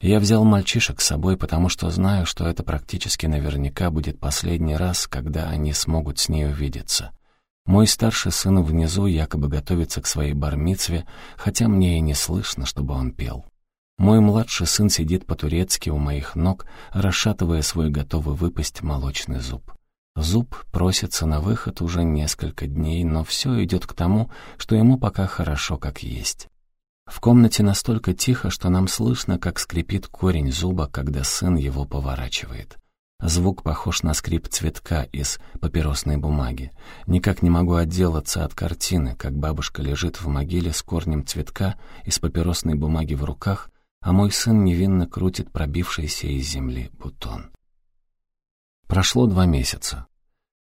Я взял мальчишек с собой, потому что знаю, что это практически наверняка будет последний раз, когда они смогут с ней увидеться. Мой старший сын внизу якобы готовится к своей бармицве, хотя мне и не слышно, чтобы он пел. Мой младший сын сидит по-турецки у моих ног, расшатывая свой готовый выпасть молочный зуб. Зуб просится на выход уже несколько дней, но все идет к тому, что ему пока хорошо как есть. В комнате настолько тихо, что нам слышно, как скрипит корень зуба, когда сын его поворачивает. Звук похож на скрип цветка из папиросной бумаги. Никак не могу отделаться от картины, как бабушка лежит в могиле с корнем цветка из папиросной бумаги в руках, а мой сын невинно крутит пробившийся из земли бутон. Прошло два месяца.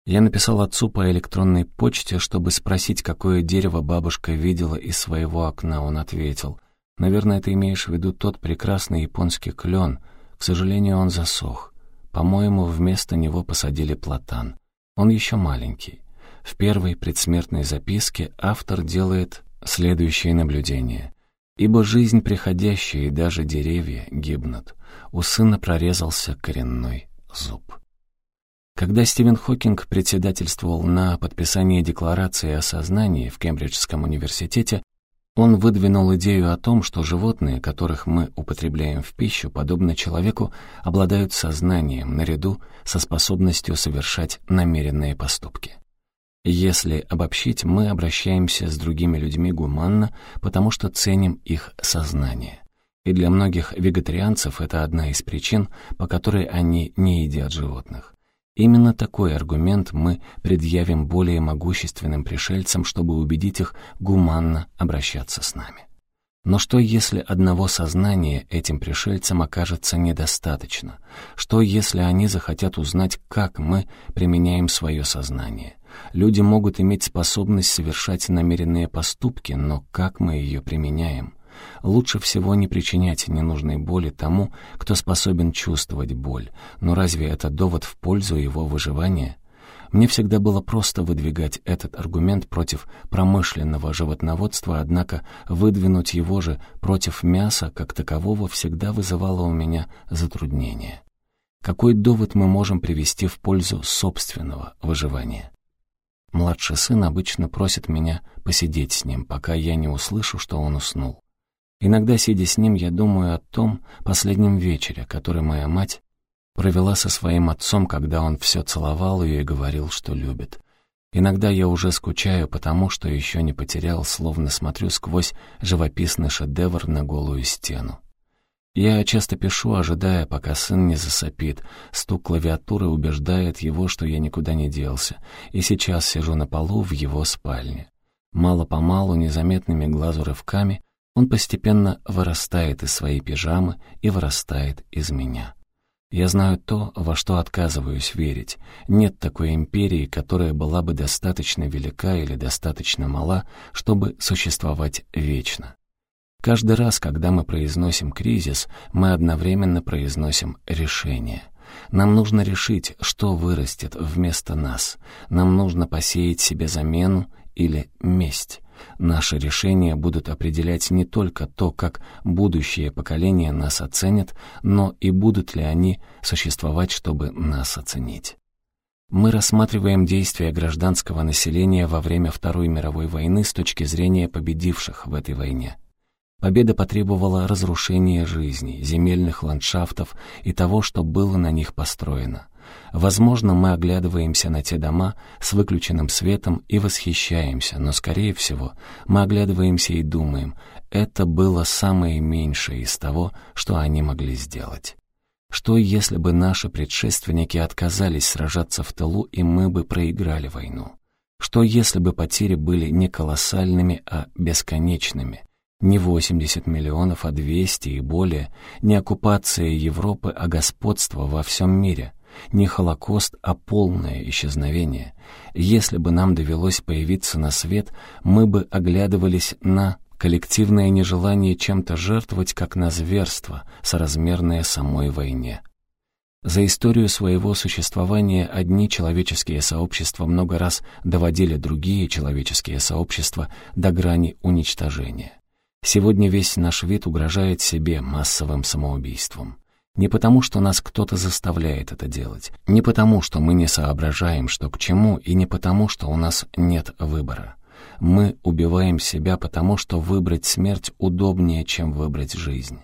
Я написал отцу по электронной почте, чтобы спросить, какое дерево бабушка видела из своего окна. Он ответил, «Наверное, ты имеешь в виду тот прекрасный японский клен. К сожалению, он засох. По-моему, вместо него посадили платан. Он еще маленький». В первой предсмертной записке автор делает следующее наблюдение. «Ибо жизнь приходящая и даже деревья гибнут. У сына прорезался коренной зуб». Когда Стивен Хокинг председательствовал на подписании Декларации о сознании в Кембриджском университете, он выдвинул идею о том, что животные, которых мы употребляем в пищу, подобно человеку, обладают сознанием наряду со способностью совершать намеренные поступки. Если обобщить, мы обращаемся с другими людьми гуманно, потому что ценим их сознание. И для многих вегетарианцев это одна из причин, по которой они не едят животных. Именно такой аргумент мы предъявим более могущественным пришельцам, чтобы убедить их гуманно обращаться с нами. Но что, если одного сознания этим пришельцам окажется недостаточно? Что, если они захотят узнать, как мы применяем свое сознание? Люди могут иметь способность совершать намеренные поступки, но как мы ее применяем? Лучше всего не причинять ненужной боли тому, кто способен чувствовать боль. Но разве это довод в пользу его выживания? Мне всегда было просто выдвигать этот аргумент против промышленного животноводства, однако выдвинуть его же против мяса как такового всегда вызывало у меня затруднение. Какой довод мы можем привести в пользу собственного выживания? Младший сын обычно просит меня посидеть с ним, пока я не услышу, что он уснул. Иногда, сидя с ним, я думаю о том последнем вечере, который моя мать провела со своим отцом, когда он все целовал ее и говорил, что любит. Иногда я уже скучаю, потому что еще не потерял, словно смотрю сквозь живописный шедевр на голую стену. Я часто пишу, ожидая, пока сын не засопит. Стук клавиатуры убеждает его, что я никуда не делся, и сейчас сижу на полу в его спальне. Мало-помалу, незаметными глазу рывками, он постепенно вырастает из своей пижамы и вырастает из меня. Я знаю то, во что отказываюсь верить. Нет такой империи, которая была бы достаточно велика или достаточно мала, чтобы существовать вечно. Каждый раз, когда мы произносим кризис, мы одновременно произносим решение. Нам нужно решить, что вырастет вместо нас. Нам нужно посеять себе замену или месть. Наши решения будут определять не только то, как будущее поколение нас оценят, но и будут ли они существовать, чтобы нас оценить. Мы рассматриваем действия гражданского населения во время Второй мировой войны с точки зрения победивших в этой войне. Победа потребовала разрушения жизни, земельных ландшафтов и того, что было на них построено. Возможно, мы оглядываемся на те дома с выключенным светом и восхищаемся, но, скорее всего, мы оглядываемся и думаем, это было самое меньшее из того, что они могли сделать. Что, если бы наши предшественники отказались сражаться в тылу, и мы бы проиграли войну? Что, если бы потери были не колоссальными, а бесконечными? Не 80 миллионов, а 200 и более, не оккупация Европы, а господство во всем мире — не Холокост, а полное исчезновение. Если бы нам довелось появиться на свет, мы бы оглядывались на коллективное нежелание чем-то жертвовать, как на зверство, соразмерное самой войне. За историю своего существования одни человеческие сообщества много раз доводили другие человеческие сообщества до грани уничтожения. Сегодня весь наш вид угрожает себе массовым самоубийством. Не потому, что нас кто-то заставляет это делать, не потому, что мы не соображаем, что к чему, и не потому, что у нас нет выбора. Мы убиваем себя потому, что выбрать смерть удобнее, чем выбрать жизнь.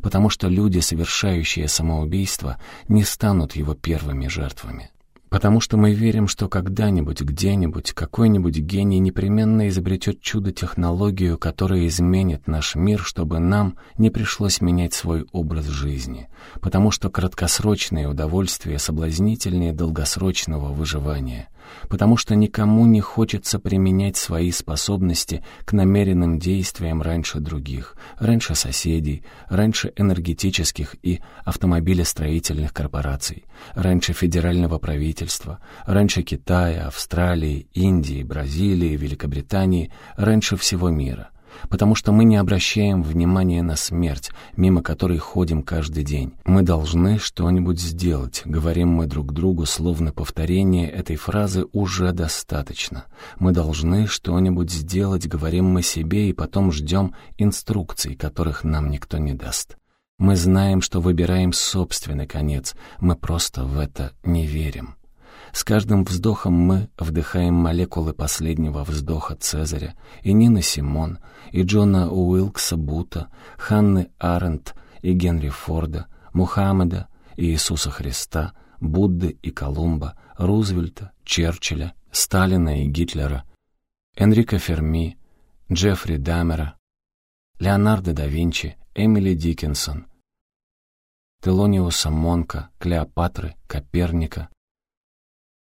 Потому что люди, совершающие самоубийство, не станут его первыми жертвами. Потому что мы верим, что когда-нибудь, где-нибудь, какой-нибудь гений непременно изобретет чудо-технологию, которая изменит наш мир, чтобы нам не пришлось менять свой образ жизни. Потому что краткосрочные удовольствия соблазнительнее долгосрочного выживания. Потому что никому не хочется применять свои способности к намеренным действиям раньше других, раньше соседей, раньше энергетических и автомобилестроительных корпораций, раньше федерального правительства, раньше Китая, Австралии, Индии, Бразилии, Великобритании, раньше всего мира потому что мы не обращаем внимания на смерть, мимо которой ходим каждый день. Мы должны что-нибудь сделать, говорим мы друг другу, словно повторение этой фразы уже достаточно. Мы должны что-нибудь сделать, говорим мы себе, и потом ждем инструкций, которых нам никто не даст. Мы знаем, что выбираем собственный конец, мы просто в это не верим. С каждым вздохом мы вдыхаем молекулы последнего вздоха Цезаря, и Нины Симон, и Джона Уилкса Бута, Ханны Арендт и Генри Форда, Мухаммеда и Иисуса Христа, Будды и Колумба, Рузвельта, Черчилля, Сталина и Гитлера, Энрико Ферми, Джеффри Дамера, Леонардо да Винчи, Эмили Диккенсон, Телониуса Монка, Клеопатры, Коперника,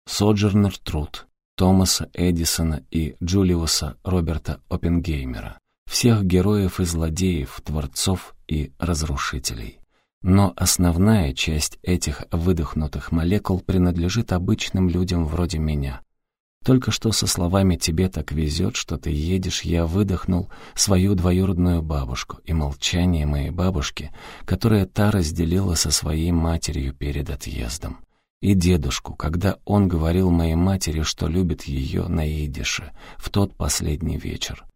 Соджернер Труд, Томаса Эдисона и Джулиуса Роберта Оппенгеймера, всех героев и злодеев, творцов и разрушителей. Но основная часть этих выдохнутых молекул принадлежит обычным людям вроде меня. Только что со словами «тебе так везет, что ты едешь» я выдохнул свою двоюродную бабушку и молчание моей бабушки, которое та разделила со своей матерью перед отъездом и дедушку, когда он говорил моей матери, что любит ее на идише в тот последний вечер.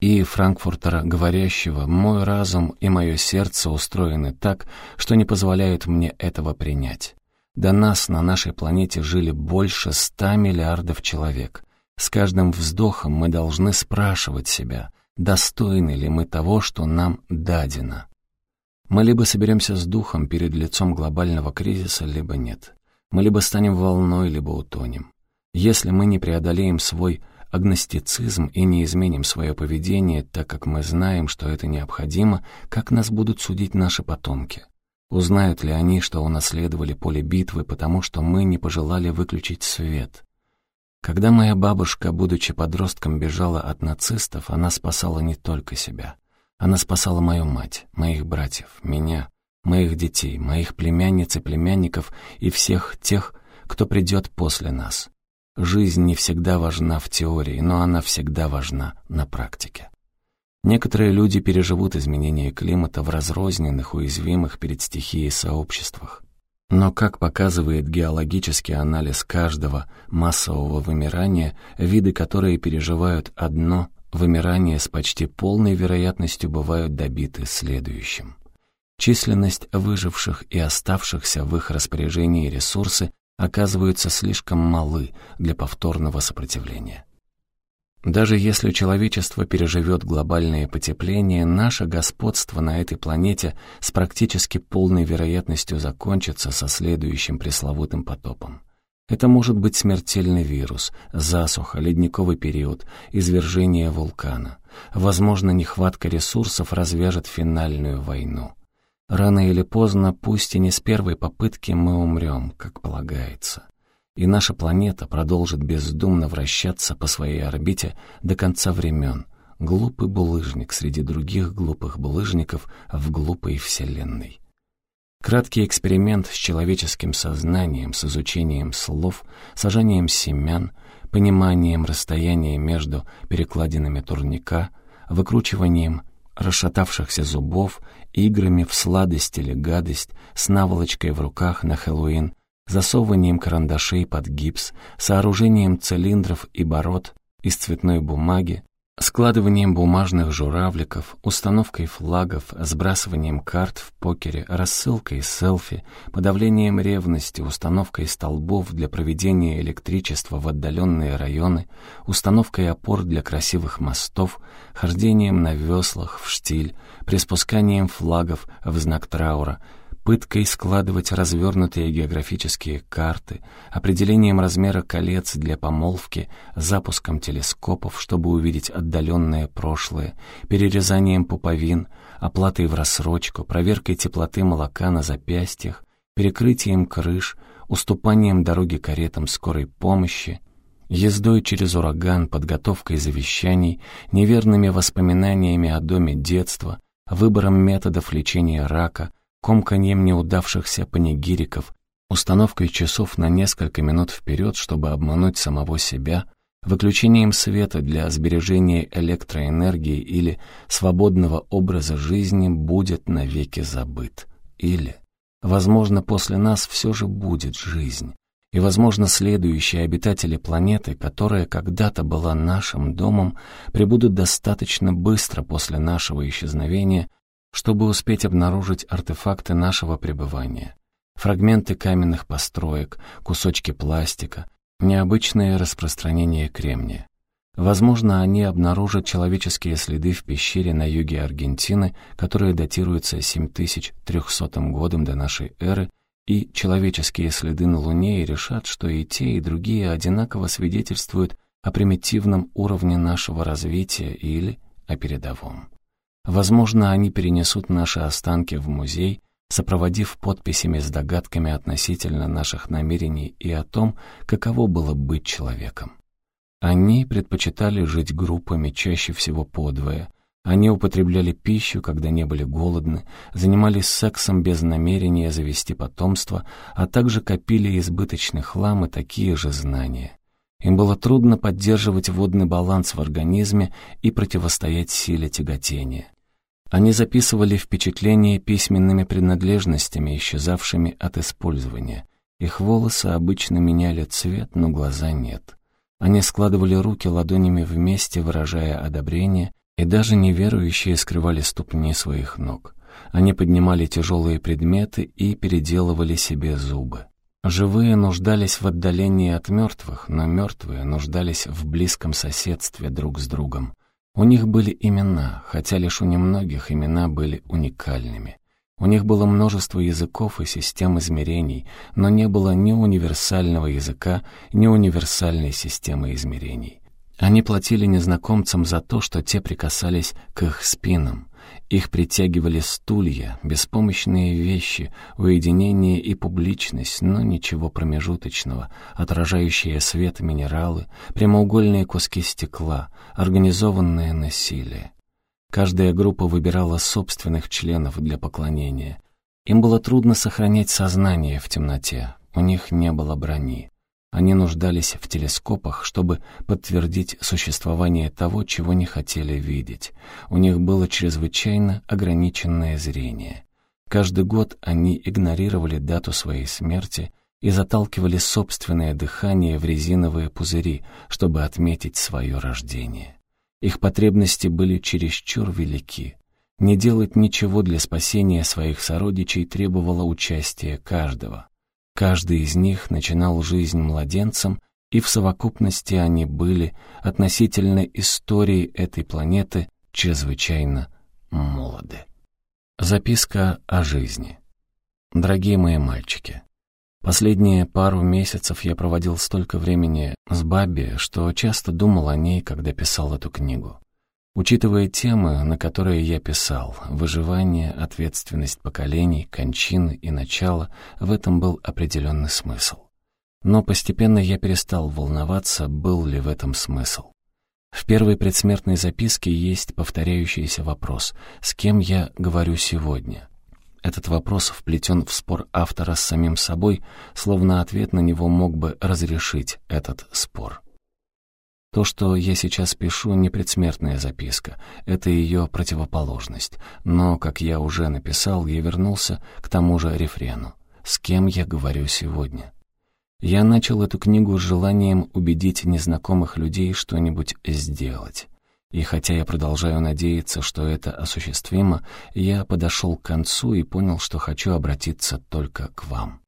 И Франкфуртера, говорящего, мой разум и мое сердце устроены так, что не позволяют мне этого принять. До нас на нашей планете жили больше ста миллиардов человек. С каждым вздохом мы должны спрашивать себя, достойны ли мы того, что нам дадено. Мы либо соберемся с духом перед лицом глобального кризиса, либо нет. Мы либо станем волной, либо утонем. Если мы не преодолеем свой агностицизм и не изменим свое поведение, так как мы знаем, что это необходимо, как нас будут судить наши потомки? Узнают ли они, что унаследовали поле битвы, потому что мы не пожелали выключить свет? Когда моя бабушка, будучи подростком, бежала от нацистов, она спасала не только себя. Она спасала мою мать, моих братьев, меня, моих детей, моих племянниц и племянников и всех тех, кто придет после нас. Жизнь не всегда важна в теории, но она всегда важна на практике. Некоторые люди переживут изменение климата в разрозненных, уязвимых перед стихией сообществах. Но, как показывает геологический анализ каждого массового вымирания, виды, которые переживают одно вымирание с почти полной вероятностью бывают добиты следующим. Численность выживших и оставшихся в их распоряжении ресурсы оказываются слишком малы для повторного сопротивления. Даже если человечество переживет глобальное потепление, наше господство на этой планете с практически полной вероятностью закончится со следующим пресловутым потопом. Это может быть смертельный вирус, засуха, ледниковый период, извержение вулкана. Возможно, нехватка ресурсов развяжет финальную войну. Рано или поздно, пусть и не с первой попытки, мы умрем, как полагается. И наша планета продолжит бездумно вращаться по своей орбите до конца времен. Глупый булыжник среди других глупых булыжников в глупой вселенной. Краткий эксперимент с человеческим сознанием, с изучением слов, сажанием семян, пониманием расстояния между перекладинами турника, выкручиванием расшатавшихся зубов, играми в сладость или гадость, с наволочкой в руках на Хэллоуин, засовыванием карандашей под гипс, сооружением цилиндров и бород из цветной бумаги, складыванием бумажных журавликов, установкой флагов, сбрасыванием карт в покере, рассылкой селфи, подавлением ревности, установкой столбов для проведения электричества в отдаленные районы, установкой опор для красивых мостов, хождением на веслах в штиль, приспусканием флагов в знак траура — пыткой складывать развернутые географические карты, определением размера колец для помолвки, запуском телескопов, чтобы увидеть отдаленное прошлое, перерезанием пуповин, оплатой в рассрочку, проверкой теплоты молока на запястьях, перекрытием крыш, уступанием дороги каретам скорой помощи, ездой через ураган, подготовкой завещаний, неверными воспоминаниями о доме детства, выбором методов лечения рака, комканьем неудавшихся панигириков, установкой часов на несколько минут вперед, чтобы обмануть самого себя, выключением света для сбережения электроэнергии или свободного образа жизни будет навеки забыт. Или, возможно, после нас все же будет жизнь, и, возможно, следующие обитатели планеты, которая когда-то была нашим домом, прибудут достаточно быстро после нашего исчезновения, чтобы успеть обнаружить артефакты нашего пребывания. Фрагменты каменных построек, кусочки пластика, необычное распространение кремния. Возможно, они обнаружат человеческие следы в пещере на юге Аргентины, которая датируется 7300 годом до нашей эры, и человеческие следы на Луне и решат, что и те, и другие одинаково свидетельствуют о примитивном уровне нашего развития или о передовом. Возможно, они перенесут наши останки в музей, сопроводив подписями с догадками относительно наших намерений и о том, каково было быть человеком. Они предпочитали жить группами чаще всего подвое, они употребляли пищу, когда не были голодны, занимались сексом без намерения завести потомство, а также копили избыточный хлам и такие же знания. Им было трудно поддерживать водный баланс в организме и противостоять силе тяготения. Они записывали впечатления письменными принадлежностями, исчезавшими от использования. Их волосы обычно меняли цвет, но глаза нет. Они складывали руки ладонями вместе, выражая одобрение, и даже неверующие скрывали ступни своих ног. Они поднимали тяжелые предметы и переделывали себе зубы. Живые нуждались в отдалении от мертвых, но мертвые нуждались в близком соседстве друг с другом. У них были имена, хотя лишь у немногих имена были уникальными. У них было множество языков и систем измерений, но не было ни универсального языка, ни универсальной системы измерений. Они платили незнакомцам за то, что те прикасались к их спинам. Их притягивали стулья, беспомощные вещи, уединение и публичность, но ничего промежуточного, отражающие свет минералы, прямоугольные куски стекла, организованное насилие. Каждая группа выбирала собственных членов для поклонения. Им было трудно сохранять сознание в темноте, у них не было брони. Они нуждались в телескопах, чтобы подтвердить существование того, чего не хотели видеть. У них было чрезвычайно ограниченное зрение. Каждый год они игнорировали дату своей смерти и заталкивали собственное дыхание в резиновые пузыри, чтобы отметить свое рождение. Их потребности были чересчур велики. Не делать ничего для спасения своих сородичей требовало участия каждого. Каждый из них начинал жизнь младенцем, и в совокупности они были относительно истории этой планеты чрезвычайно молоды. Записка о жизни. Дорогие мои мальчики, последние пару месяцев я проводил столько времени с Бабби, что часто думал о ней, когда писал эту книгу. Учитывая темы, на которые я писал, выживание, ответственность поколений, кончины и начало, в этом был определенный смысл. Но постепенно я перестал волноваться, был ли в этом смысл. В первой предсмертной записке есть повторяющийся вопрос «С кем я говорю сегодня?». Этот вопрос вплетен в спор автора с самим собой, словно ответ на него мог бы разрешить этот спор. То, что я сейчас пишу, не предсмертная записка, это ее противоположность. Но, как я уже написал, я вернулся к тому же рефрену. С кем я говорю сегодня? Я начал эту книгу с желанием убедить незнакомых людей что-нибудь сделать. И хотя я продолжаю надеяться, что это осуществимо, я подошел к концу и понял, что хочу обратиться только к вам.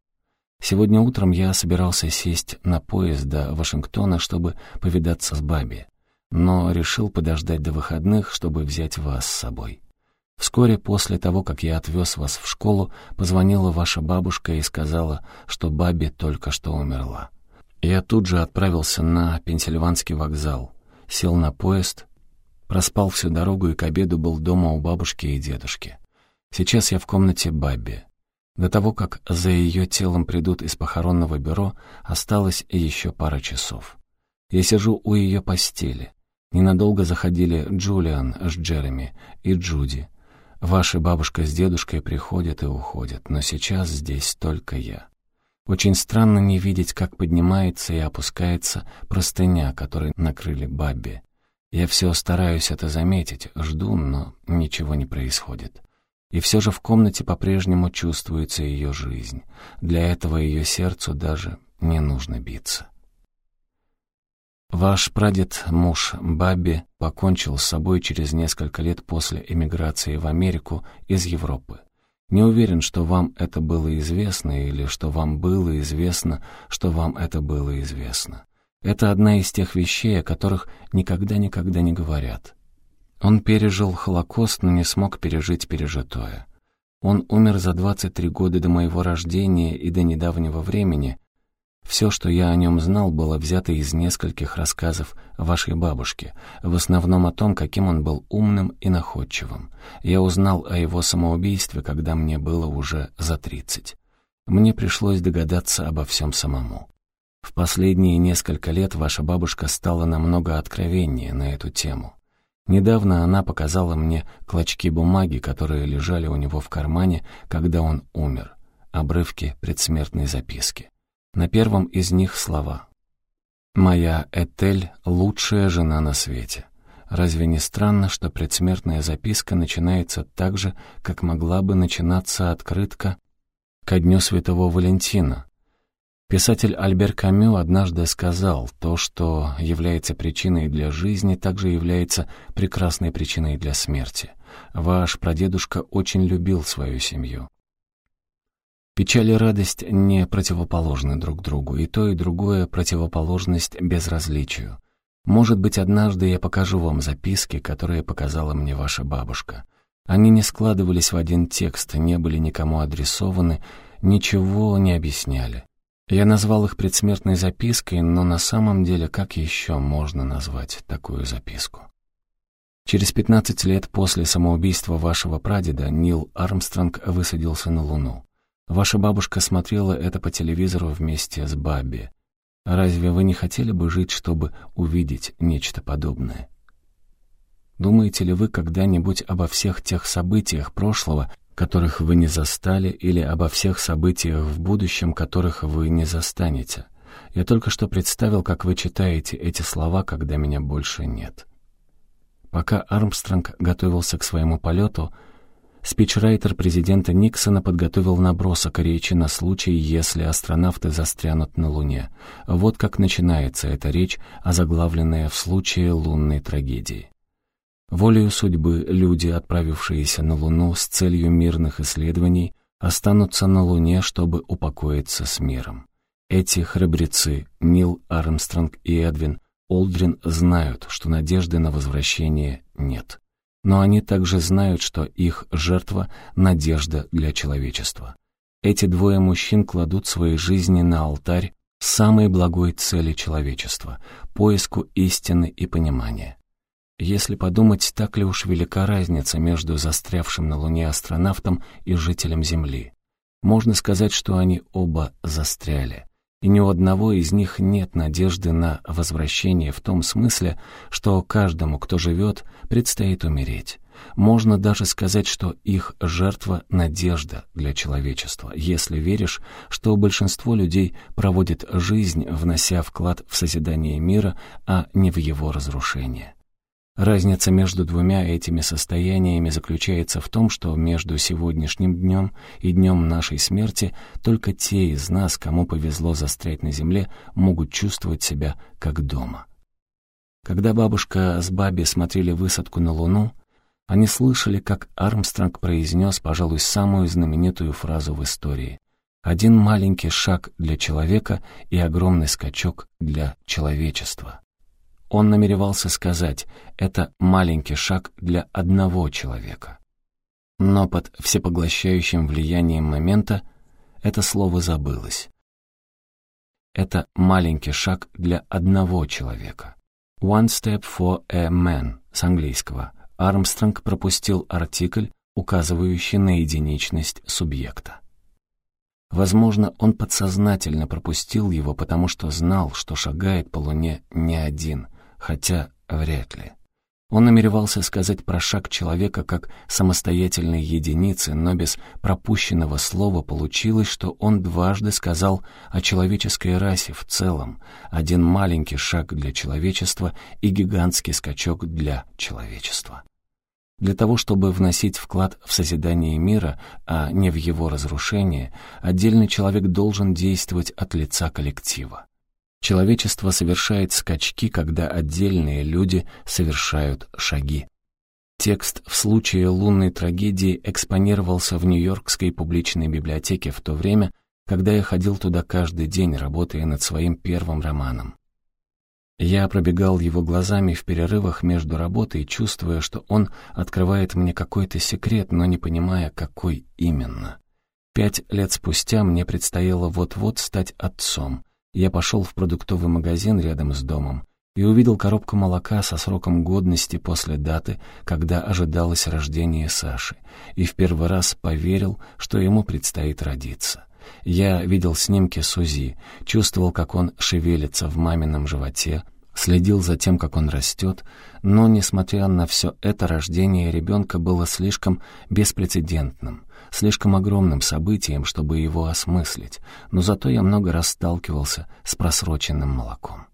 Сегодня утром я собирался сесть на поезд до Вашингтона, чтобы повидаться с Баби, но решил подождать до выходных, чтобы взять вас с собой. Вскоре после того, как я отвез вас в школу, позвонила ваша бабушка и сказала, что Баби только что умерла. Я тут же отправился на Пенсильванский вокзал, сел на поезд, проспал всю дорогу и к обеду был дома у бабушки и дедушки. Сейчас я в комнате Баби. До того, как за ее телом придут из похоронного бюро, осталось еще пара часов. Я сижу у ее постели. Ненадолго заходили Джулиан с Джереми и Джуди. Ваша бабушка с дедушкой приходят и уходят, но сейчас здесь только я. Очень странно не видеть, как поднимается и опускается простыня, которой накрыли Бабби. Я все стараюсь это заметить, жду, но ничего не происходит. И все же в комнате по-прежнему чувствуется ее жизнь. Для этого ее сердцу даже не нужно биться. Ваш прадед, муж Бабби, покончил с собой через несколько лет после эмиграции в Америку из Европы. Не уверен, что вам это было известно или что вам было известно, что вам это было известно. Это одна из тех вещей, о которых никогда-никогда не говорят. Он пережил Холокост, но не смог пережить пережитое. Он умер за 23 года до моего рождения и до недавнего времени. Все, что я о нем знал, было взято из нескольких рассказов вашей бабушки, в основном о том, каким он был умным и находчивым. Я узнал о его самоубийстве, когда мне было уже за 30. Мне пришлось догадаться обо всем самому. В последние несколько лет ваша бабушка стала намного откровеннее на эту тему. Недавно она показала мне клочки бумаги, которые лежали у него в кармане, когда он умер, обрывки предсмертной записки. На первом из них слова «Моя Этель — лучшая жена на свете». Разве не странно, что предсмертная записка начинается так же, как могла бы начинаться открытка ко дню Святого Валентина, Писатель Альбер Камю однажды сказал, то, что является причиной для жизни, также является прекрасной причиной для смерти. Ваш прадедушка очень любил свою семью. Печаль и радость не противоположны друг другу, и то, и другое — противоположность безразличию. Может быть, однажды я покажу вам записки, которые показала мне ваша бабушка. Они не складывались в один текст, не были никому адресованы, ничего не объясняли. Я назвал их предсмертной запиской, но на самом деле как еще можно назвать такую записку? Через 15 лет после самоубийства вашего прадеда Нил Армстронг высадился на Луну. Ваша бабушка смотрела это по телевизору вместе с Бабби. Разве вы не хотели бы жить, чтобы увидеть нечто подобное? Думаете ли вы когда-нибудь обо всех тех событиях прошлого, которых вы не застали, или обо всех событиях в будущем, которых вы не застанете. Я только что представил, как вы читаете эти слова, когда меня больше нет. Пока Армстронг готовился к своему полету, спичрайтер президента Никсона подготовил набросок речи на случай, если астронавты застрянут на Луне. Вот как начинается эта речь, озаглавленная в случае лунной трагедии. Волею судьбы люди, отправившиеся на Луну с целью мирных исследований, останутся на Луне, чтобы упокоиться с миром. Эти храбрецы, Нил Армстронг и Эдвин Олдрин, знают, что надежды на возвращение нет. Но они также знают, что их жертва — надежда для человечества. Эти двое мужчин кладут свои жизни на алтарь самой благой цели человечества — поиску истины и понимания. Если подумать, так ли уж велика разница между застрявшим на Луне астронавтом и жителем Земли? Можно сказать, что они оба застряли. И ни у одного из них нет надежды на возвращение в том смысле, что каждому, кто живет, предстоит умереть. Можно даже сказать, что их жертва — надежда для человечества, если веришь, что большинство людей проводит жизнь, внося вклад в созидание мира, а не в его разрушение. Разница между двумя этими состояниями заключается в том, что между сегодняшним днем и днем нашей смерти только те из нас, кому повезло застрять на земле, могут чувствовать себя как дома. Когда бабушка с Баби смотрели высадку на Луну, они слышали, как Армстронг произнес, пожалуй, самую знаменитую фразу в истории. «Один маленький шаг для человека и огромный скачок для человечества». Он намеревался сказать, это маленький шаг для одного человека. Но под всепоглощающим влиянием момента это слово забылось. Это маленький шаг для одного человека. One step for a man с английского. Армстронг пропустил артикль, указывающий на единичность субъекта. Возможно, он подсознательно пропустил его, потому что знал, что шагает по луне не один, хотя вряд ли. Он намеревался сказать про шаг человека как самостоятельной единицы, но без пропущенного слова получилось, что он дважды сказал о человеческой расе в целом. Один маленький шаг для человечества и гигантский скачок для человечества. Для того, чтобы вносить вклад в созидание мира, а не в его разрушение, отдельный человек должен действовать от лица коллектива. Человечество совершает скачки, когда отдельные люди совершают шаги. Текст в случае лунной трагедии экспонировался в Нью-Йоркской публичной библиотеке в то время, когда я ходил туда каждый день, работая над своим первым романом. Я пробегал его глазами в перерывах между работой, чувствуя, что он открывает мне какой-то секрет, но не понимая, какой именно. Пять лет спустя мне предстояло вот-вот стать отцом — я пошел в продуктовый магазин рядом с домом и увидел коробку молока со сроком годности после даты, когда ожидалось рождение Саши, и в первый раз поверил, что ему предстоит родиться. Я видел снимки Сузи, чувствовал, как он шевелится в мамином животе, следил за тем, как он растет, но, несмотря на все это, рождение ребенка было слишком беспрецедентным слишком огромным событием, чтобы его осмыслить, но зато я много раз сталкивался с просроченным молоком.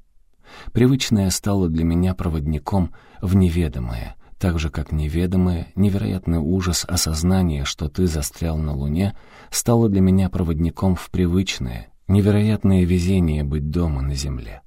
Привычное стало для меня проводником в неведомое, так же, как неведомое, невероятный ужас осознания, что ты застрял на Луне, стало для меня проводником в привычное, невероятное везение быть дома на Земле.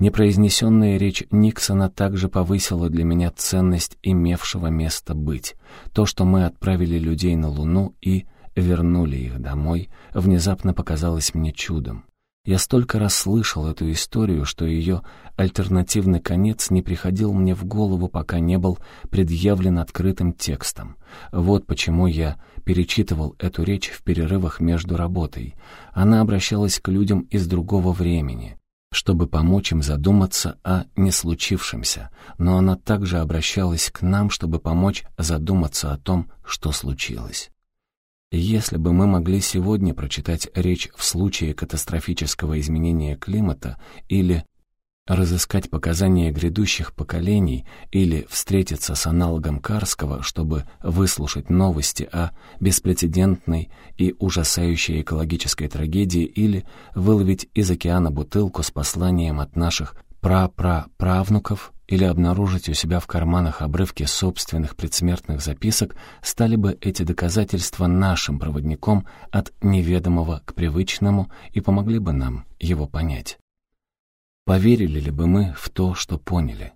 Непроизнесенная речь Никсона также повысила для меня ценность имевшего место быть. То, что мы отправили людей на Луну и вернули их домой, внезапно показалось мне чудом. Я столько раз слышал эту историю, что ее альтернативный конец не приходил мне в голову, пока не был предъявлен открытым текстом. Вот почему я перечитывал эту речь в перерывах между работой. Она обращалась к людям из другого времени, чтобы помочь им задуматься о не случившемся, но она также обращалась к нам, чтобы помочь задуматься о том, что случилось. Если бы мы могли сегодня прочитать речь в случае катастрофического изменения климата или разыскать показания грядущих поколений или встретиться с аналогом Карского, чтобы выслушать новости о беспрецедентной и ужасающей экологической трагедии или выловить из океана бутылку с посланием от наших пра-пра-правнуков или обнаружить у себя в карманах обрывки собственных предсмертных записок, стали бы эти доказательства нашим проводником от неведомого к привычному и помогли бы нам его понять. Поверили ли бы мы в то, что поняли?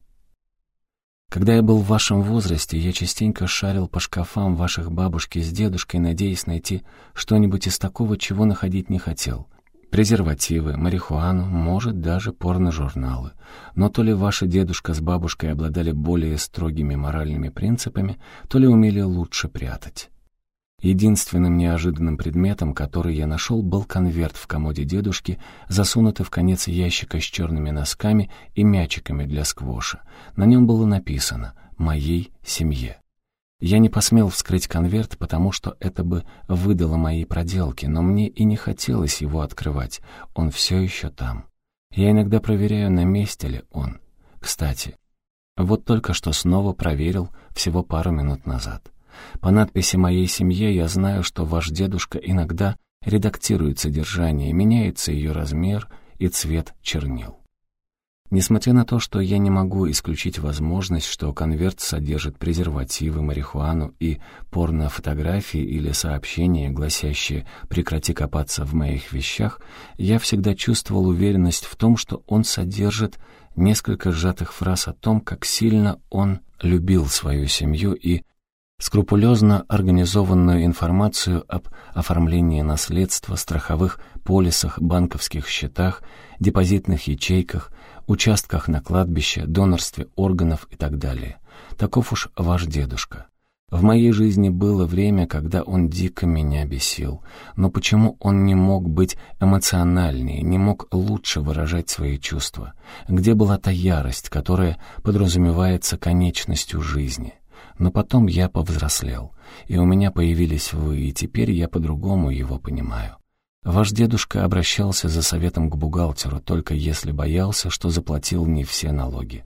Когда я был в вашем возрасте, я частенько шарил по шкафам ваших бабушки с дедушкой, надеясь найти что-нибудь из такого, чего находить не хотел. Презервативы, марихуану, может, даже порно-журналы. Но то ли ваша дедушка с бабушкой обладали более строгими моральными принципами, то ли умели лучше прятать. Единственным неожиданным предметом, который я нашел, был конверт в комоде дедушки, засунутый в конец ящика с черными носками и мячиками для сквоша. На нем было написано «Моей семье». Я не посмел вскрыть конверт, потому что это бы выдало мои проделки, но мне и не хотелось его открывать. Он все еще там. Я иногда проверяю, на месте ли он. Кстати, вот только что снова проверил всего пару минут назад. По надписи «Моей семье» я знаю, что ваш дедушка иногда редактирует содержание, меняется ее размер и цвет чернил. Несмотря на то, что я не могу исключить возможность, что конверт содержит презервативы, марихуану и порнофотографии или сообщения, гласящие «прекрати копаться в моих вещах», я всегда чувствовал уверенность в том, что он содержит несколько сжатых фраз о том, как сильно он любил свою семью и скрупулезно организованную информацию об оформлении наследства, страховых полисах, банковских счетах, депозитных ячейках, участках на кладбище, донорстве органов и так далее. Таков уж ваш дедушка. В моей жизни было время, когда он дико меня бесил. Но почему он не мог быть эмоциональнее, не мог лучше выражать свои чувства? Где была та ярость, которая подразумевается конечностью жизни? Но потом я повзрослел, и у меня появились вы, и теперь я по-другому его понимаю. Ваш дедушка обращался за советом к бухгалтеру, только если боялся, что заплатил не все налоги.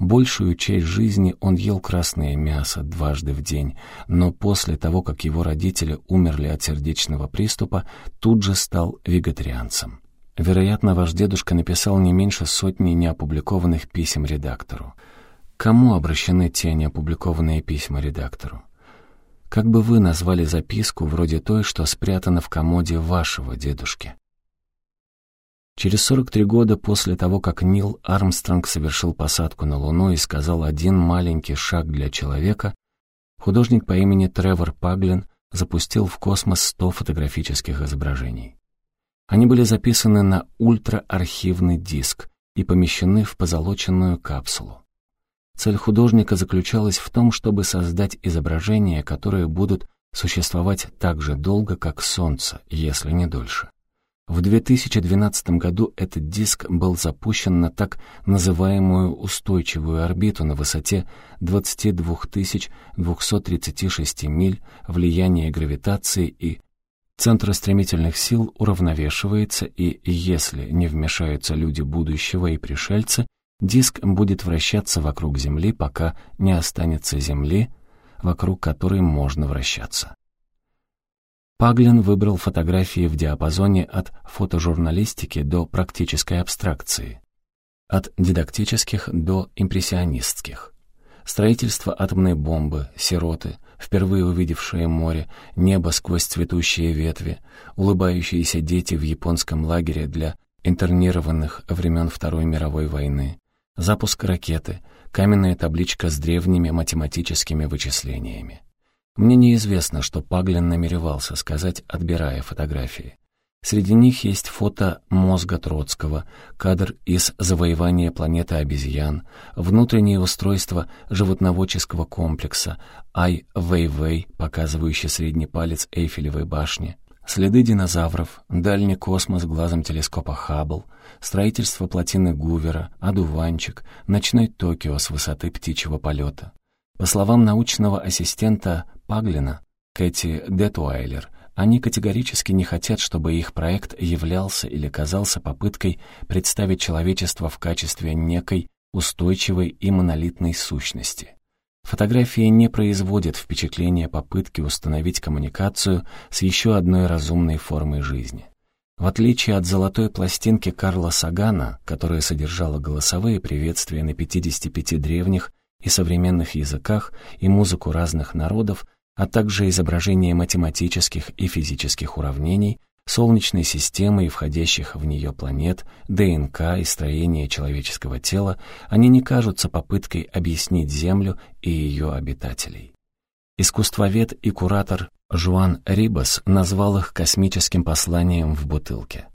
Большую часть жизни он ел красное мясо дважды в день, но после того, как его родители умерли от сердечного приступа, тут же стал вегетарианцем. Вероятно, ваш дедушка написал не меньше сотни неопубликованных писем редактору. Кому обращены те неопубликованные письма редактору? Как бы вы назвали записку вроде той, что спрятана в комоде вашего дедушки? Через 43 года после того, как Нил Армстронг совершил посадку на Луну и сказал один маленький шаг для человека, художник по имени Тревор Паглин запустил в космос 100 фотографических изображений. Они были записаны на ультраархивный диск и помещены в позолоченную капсулу. Цель художника заключалась в том, чтобы создать изображения, которые будут существовать так же долго, как Солнце, если не дольше. В 2012 году этот диск был запущен на так называемую устойчивую орбиту на высоте 22 236 миль, влияние гравитации и центра стремительных сил уравновешивается, и если не вмешаются люди будущего и пришельцы, Диск будет вращаться вокруг Земли, пока не останется Земли, вокруг которой можно вращаться. Паглин выбрал фотографии в диапазоне от фотожурналистики до практической абстракции, от дидактических до импрессионистских. Строительство атомной бомбы, сироты, впервые увидевшие море, небо сквозь цветущие ветви, улыбающиеся дети в японском лагере для интернированных времен Второй мировой войны, запуск ракеты, каменная табличка с древними математическими вычислениями. Мне неизвестно, что Паглин намеревался сказать, отбирая фотографии. Среди них есть фото мозга Троцкого, кадр из завоевания планеты обезьян, внутреннее устройство животноводческого комплекса, Ай-Вэй-Вэй, показывающий средний палец Эйфелевой башни, Следы динозавров, дальний космос глазом телескопа Хаббл, строительство плотины Гувера, одуванчик, ночной Токио с высоты птичьего полета. По словам научного ассистента Паглина, Кэти Детуайлер, они категорически не хотят, чтобы их проект являлся или казался попыткой представить человечество в качестве некой устойчивой и монолитной сущности. Фотографии не производят впечатления попытки установить коммуникацию с еще одной разумной формой жизни. В отличие от золотой пластинки Карла Сагана, которая содержала голосовые приветствия на 55 древних и современных языках и музыку разных народов, а также изображение математических и физических уравнений, Солнечной системы и входящих в нее планет, ДНК и строение человеческого тела, они не кажутся попыткой объяснить Землю и ее обитателей. Искусствовед и куратор Жуан Рибас назвал их космическим посланием в бутылке.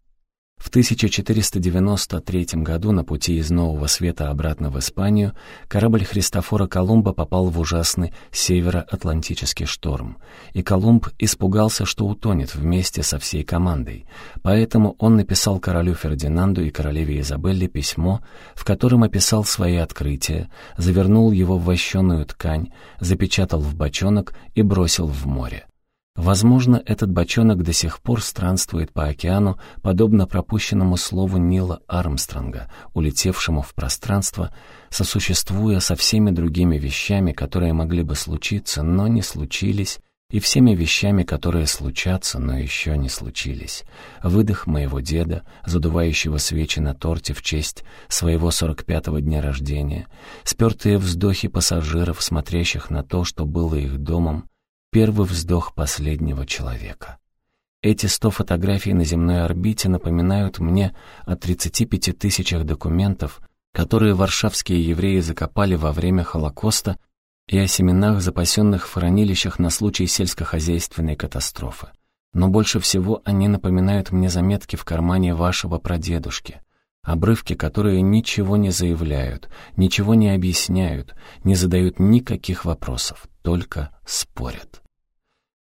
В 1493 году на пути из Нового Света обратно в Испанию корабль Христофора Колумба попал в ужасный североатлантический шторм, и Колумб испугался, что утонет вместе со всей командой. Поэтому он написал королю Фердинанду и королеве Изабелле письмо, в котором описал свои открытия, завернул его в вощеную ткань, запечатал в бочонок и бросил в море. Возможно, этот бочонок до сих пор странствует по океану, подобно пропущенному слову Нила Армстронга, улетевшему в пространство, сосуществуя со всеми другими вещами, которые могли бы случиться, но не случились, и всеми вещами, которые случатся, но еще не случились. Выдох моего деда, задувающего свечи на торте в честь своего сорок пятого дня рождения, спертые вздохи пассажиров, смотрящих на то, что было их домом, первый вздох последнего человека. Эти сто фотографий на земной орбите напоминают мне о 35 тысячах документов, которые варшавские евреи закопали во время Холокоста и о семенах, запасенных в хранилищах на случай сельскохозяйственной катастрофы. Но больше всего они напоминают мне заметки в кармане вашего прадедушки, обрывки, которые ничего не заявляют, ничего не объясняют, не задают никаких вопросов, только спорят.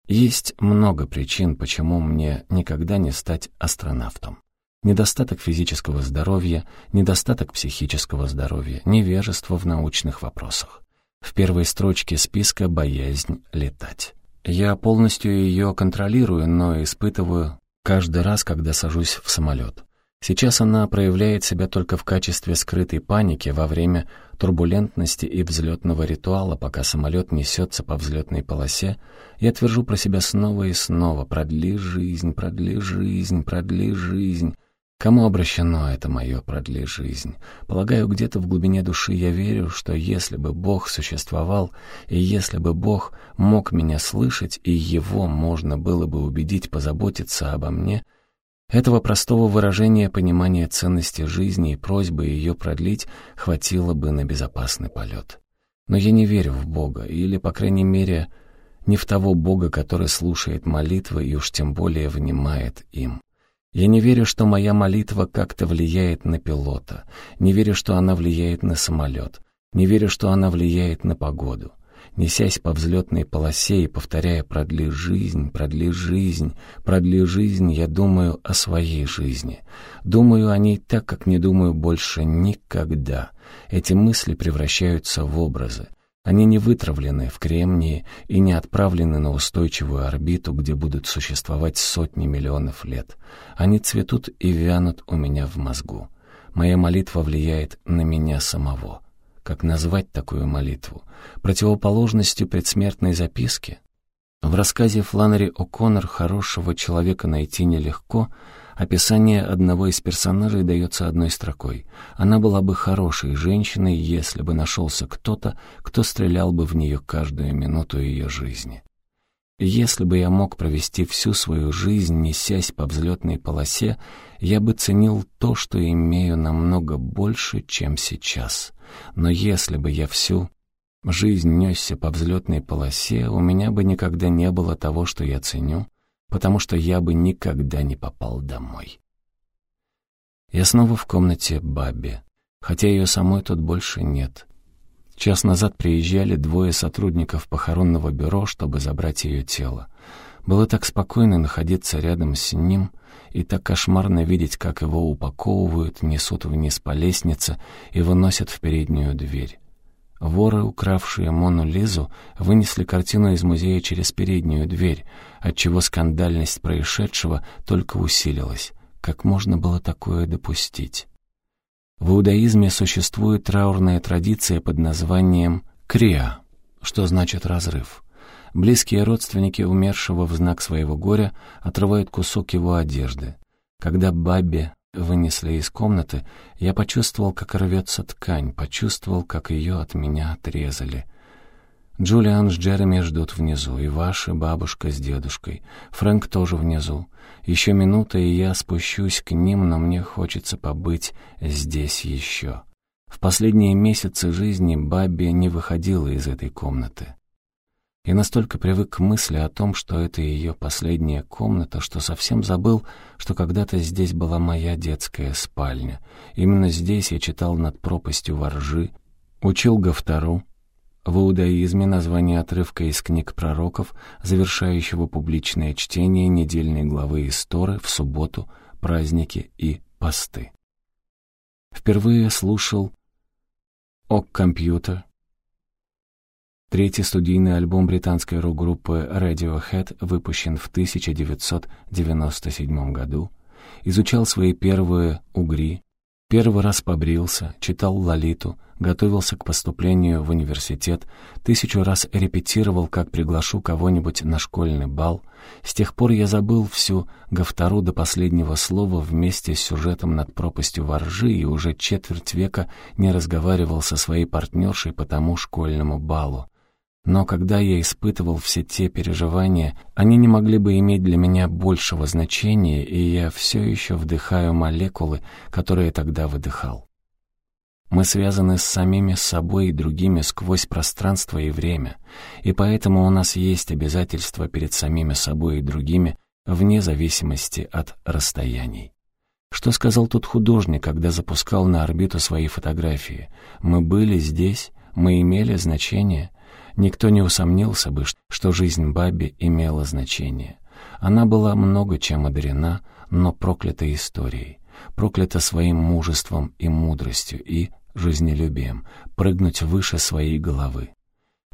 Есть много причин, почему мне никогда не стать астронавтом. Недостаток физического здоровья, недостаток психического здоровья, невежество в научных вопросах. В первой строчке списка боязнь летать. Я полностью ее контролирую, но испытываю каждый раз, когда сажусь в самолет. Сейчас она проявляет себя только в качестве скрытой паники во время турбулентности и взлетного ритуала, пока самолет несется по взлетной полосе, я твержу про себя снова и снова «Продли жизнь, продли жизнь, продли жизнь». Кому обращено это мое «продли жизнь»? Полагаю, где-то в глубине души я верю, что если бы Бог существовал, и если бы Бог мог меня слышать, и Его можно было бы убедить позаботиться обо мне — этого простого выражения понимания ценности жизни и просьбы ее продлить хватило бы на безопасный полет. Но я не верю в Бога, или, по крайней мере, не в того Бога, который слушает молитвы и уж тем более внимает им. Я не верю, что моя молитва как-то влияет на пилота, не верю, что она влияет на самолет, не верю, что она влияет на погоду несясь по взлетной полосе и повторяя «продли жизнь, продли жизнь, продли жизнь», я думаю о своей жизни. Думаю о ней так, как не думаю больше никогда. Эти мысли превращаются в образы. Они не вытравлены в кремнии и не отправлены на устойчивую орбиту, где будут существовать сотни миллионов лет. Они цветут и вянут у меня в мозгу. Моя молитва влияет на меня самого. Как назвать такую молитву? Противоположностью предсмертной записки? В рассказе Фланнери О'Коннор «Хорошего человека найти нелегко» описание одного из персонажей дается одной строкой. Она была бы хорошей женщиной, если бы нашелся кто-то, кто стрелял бы в нее каждую минуту ее жизни. Если бы я мог провести всю свою жизнь, несясь по взлетной полосе, я бы ценил то, что имею намного больше, чем сейчас. Но если бы я всю жизнь несся по взлетной полосе, у меня бы никогда не было того, что я ценю, потому что я бы никогда не попал домой. Я снова в комнате Бабби, хотя ее самой тут больше нет. Час назад приезжали двое сотрудников похоронного бюро, чтобы забрать ее тело. Было так спокойно находиться рядом с ним и так кошмарно видеть, как его упаковывают, несут вниз по лестнице и выносят в переднюю дверь. Воры, укравшие Мону Лизу, вынесли картину из музея через переднюю дверь, отчего скандальность происшедшего только усилилась. Как можно было такое допустить? В иудаизме существует траурная традиция под названием «криа», что значит «разрыв». Близкие родственники умершего в знак своего горя отрывают кусок его одежды. Когда Бабе вынесли из комнаты, я почувствовал, как рвется ткань, почувствовал, как ее от меня отрезали. Джулиан с Джереми ждут внизу, и ваша бабушка с дедушкой. Фрэнк тоже внизу. Еще минута, и я спущусь к ним, но мне хочется побыть здесь еще. В последние месяцы жизни Бабби не выходила из этой комнаты. Я настолько привык к мысли о том, что это ее последняя комната, что совсем забыл, что когда-то здесь была моя детская спальня. Именно здесь я читал над пропастью воржи, учил Гавтору, в иудаизме название отрывка из книг пророков, завершающего публичное чтение недельной главы Исторы в субботу, праздники и посты. Впервые слушал «Ок компьютер», Третий студийный альбом британской рок-группы Radiohead выпущен в 1997 году. Изучал свои первые угри, первый раз побрился, читал «Лолиту», готовился к поступлению в университет, тысячу раз репетировал, как приглашу кого-нибудь на школьный бал. С тех пор я забыл всю Гавтору до последнего слова вместе с сюжетом над пропастью воржи и уже четверть века не разговаривал со своей партнершей по тому школьному балу. Но когда я испытывал все те переживания, они не могли бы иметь для меня большего значения, и я все еще вдыхаю молекулы, которые тогда выдыхал. Мы связаны с самими собой и другими сквозь пространство и время, и поэтому у нас есть обязательства перед самими собой и другими вне зависимости от расстояний. Что сказал тот художник, когда запускал на орбиту свои фотографии? Мы были здесь, мы имели значение. Никто не усомнился бы, что жизнь Баби имела значение. Она была много чем одарена, но проклята историей, проклята своим мужеством и мудростью и жизнелюбием, прыгнуть выше своей головы.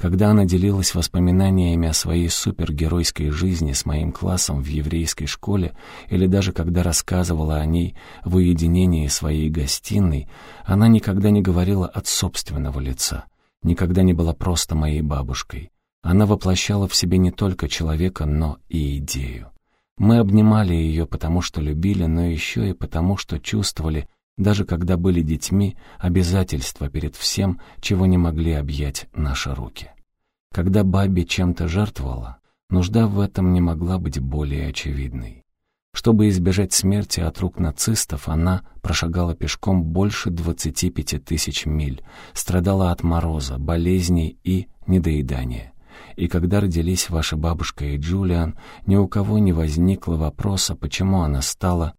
Когда она делилась воспоминаниями о своей супергеройской жизни с моим классом в еврейской школе, или даже когда рассказывала о ней в уединении своей гостиной, она никогда не говорила от собственного лица, никогда не была просто моей бабушкой. Она воплощала в себе не только человека, но и идею. Мы обнимали ее, потому что любили, но еще и потому, что чувствовали, даже когда были детьми, обязательства перед всем, чего не могли объять наши руки. Когда Баби чем-то жертвовала, нужда в этом не могла быть более очевидной. Чтобы избежать смерти от рук нацистов, она прошагала пешком больше 25 тысяч миль, страдала от мороза, болезней и недоедания. И когда родились ваша бабушка и Джулиан, ни у кого не возникло вопроса, почему она стала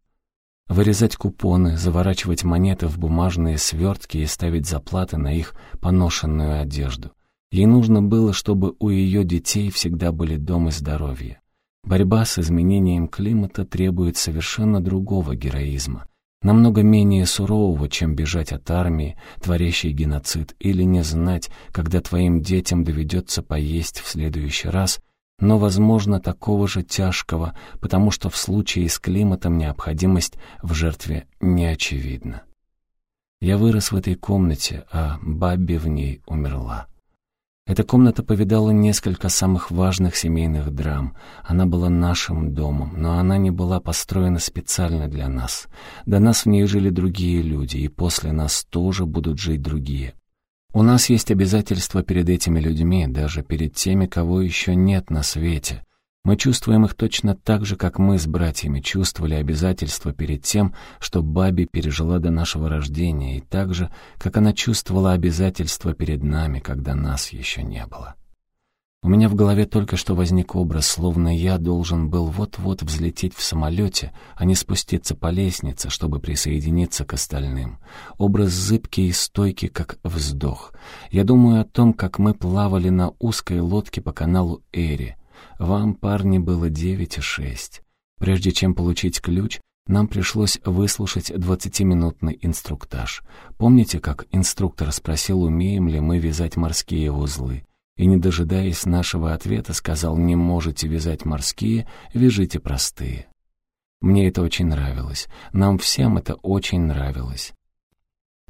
вырезать купоны, заворачивать монеты в бумажные свертки и ставить заплаты на их поношенную одежду. Ей нужно было, чтобы у ее детей всегда были дом и здоровье. Борьба с изменением климата требует совершенно другого героизма, намного менее сурового, чем бежать от армии, творящей геноцид, или не знать, когда твоим детям доведется поесть в следующий раз — но, возможно, такого же тяжкого, потому что в случае с климатом необходимость в жертве не очевидна. Я вырос в этой комнате, а Бабби в ней умерла. Эта комната повидала несколько самых важных семейных драм. Она была нашим домом, но она не была построена специально для нас. До нас в ней жили другие люди, и после нас тоже будут жить другие. У нас есть обязательства перед этими людьми, даже перед теми, кого еще нет на свете. Мы чувствуем их точно так же, как мы с братьями чувствовали обязательства перед тем, что Баби пережила до нашего рождения, и так же, как она чувствовала обязательства перед нами, когда нас еще не было. У меня в голове только что возник образ, словно я должен был вот-вот взлететь в самолете, а не спуститься по лестнице, чтобы присоединиться к остальным. Образ зыбкий и стойкий, как вздох. Я думаю о том, как мы плавали на узкой лодке по каналу Эри. Вам, парни, было девять и шесть. Прежде чем получить ключ, нам пришлось выслушать двадцатиминутный инструктаж. Помните, как инструктор спросил, умеем ли мы вязать морские узлы? и, не дожидаясь нашего ответа, сказал «не можете вязать морские, вяжите простые». Мне это очень нравилось, нам всем это очень нравилось.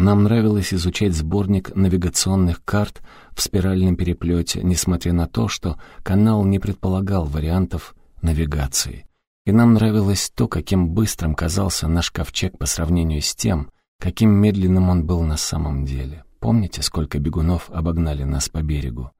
Нам нравилось изучать сборник навигационных карт в спиральном переплете, несмотря на то, что канал не предполагал вариантов навигации. И нам нравилось то, каким быстрым казался наш ковчег по сравнению с тем, каким медленным он был на самом деле. Помните, сколько бегунов обогнали нас по берегу?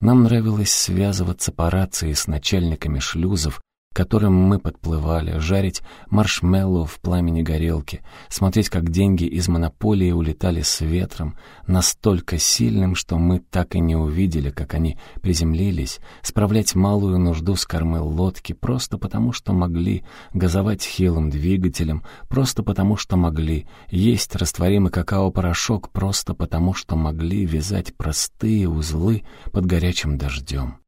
Нам нравилось связываться по рации с начальниками шлюзов, которым мы подплывали, жарить маршмеллоу в пламени горелки, смотреть, как деньги из монополии улетали с ветром, настолько сильным, что мы так и не увидели, как они приземлились, справлять малую нужду с кормы лодки просто потому, что могли, газовать хилым двигателем просто потому, что могли, есть растворимый какао-порошок просто потому, что могли вязать простые узлы под горячим дождем.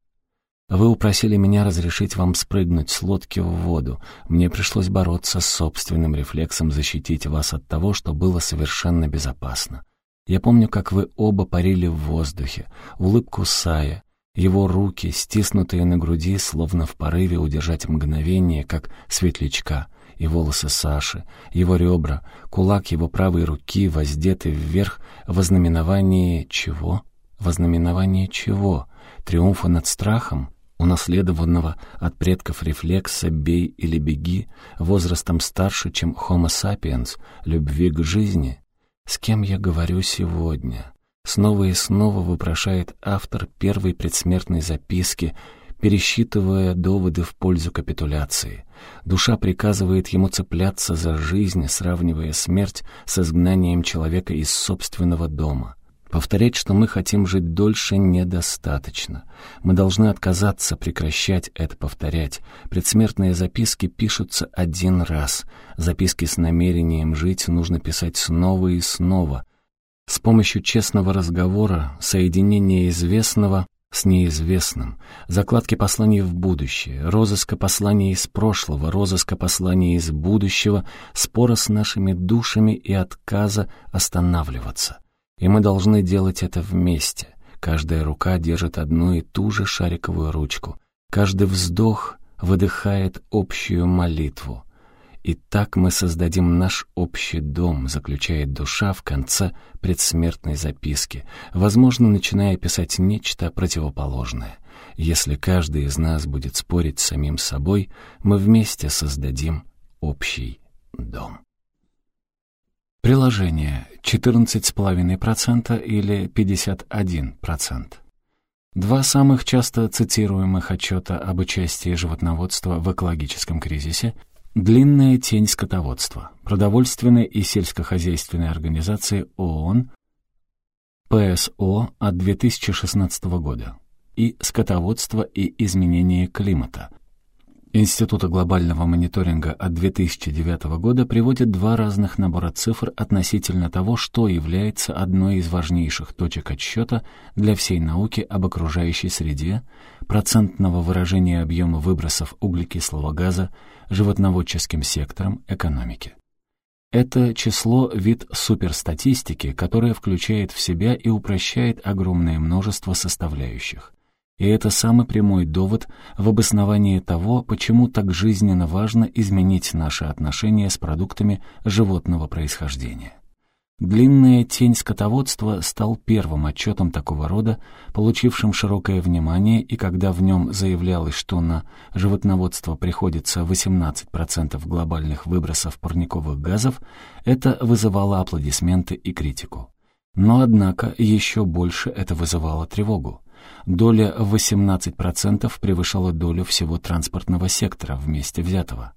Вы упросили меня разрешить вам спрыгнуть с лодки в воду. Мне пришлось бороться с собственным рефлексом защитить вас от того, что было совершенно безопасно. Я помню, как вы оба парили в воздухе, улыбку Сая, его руки, стиснутые на груди, словно в порыве удержать мгновение, как светлячка, и волосы Саши, его ребра, кулак его правой руки, воздетый вверх в ознаменовании чего? Вознаменование чего? Триумфа над страхом? Унаследованного от предков рефлекса «бей или беги», возрастом старше, чем Homo sapiens, любви к жизни. С кем я говорю сегодня? Снова и снова вопрошает автор первой предсмертной записки, пересчитывая доводы в пользу капитуляции. Душа приказывает ему цепляться за жизнь, сравнивая смерть с изгнанием человека из собственного дома. Повторять, что мы хотим жить дольше, недостаточно. Мы должны отказаться прекращать это повторять. Предсмертные записки пишутся один раз. Записки с намерением жить нужно писать снова и снова. С помощью честного разговора, соединения известного с неизвестным, закладки посланий в будущее, розыска посланий из прошлого, розыска посланий из будущего, спора с нашими душами и отказа останавливаться. И мы должны делать это вместе. Каждая рука держит одну и ту же шариковую ручку. Каждый вздох выдыхает общую молитву. И так мы создадим наш общий дом, заключает душа в конце предсмертной записки, возможно, начиная писать нечто противоположное. Если каждый из нас будет спорить с самим собой, мы вместе создадим общий дом. Приложение 14,5% или 51%. Два самых часто цитируемых отчета об участии животноводства в экологическом кризисе Длинная тень скотоводства. Продовольственной и сельскохозяйственной организации ООН ПСО от 2016 года и скотоводство и изменение климата Института глобального мониторинга от 2009 года приводит два разных набора цифр относительно того, что является одной из важнейших точек отсчета для всей науки об окружающей среде, процентного выражения объема выбросов углекислого газа животноводческим сектором экономики. Это число — вид суперстатистики, которая включает в себя и упрощает огромное множество составляющих. И это самый прямой довод в обосновании того, почему так жизненно важно изменить наши отношения с продуктами животного происхождения. «Длинная тень скотоводства» стал первым отчетом такого рода, получившим широкое внимание, и когда в нем заявлялось, что на животноводство приходится 18% глобальных выбросов парниковых газов, это вызывало аплодисменты и критику. Но, однако, еще больше это вызывало тревогу доля в 18% превышала долю всего транспортного сектора вместе взятого.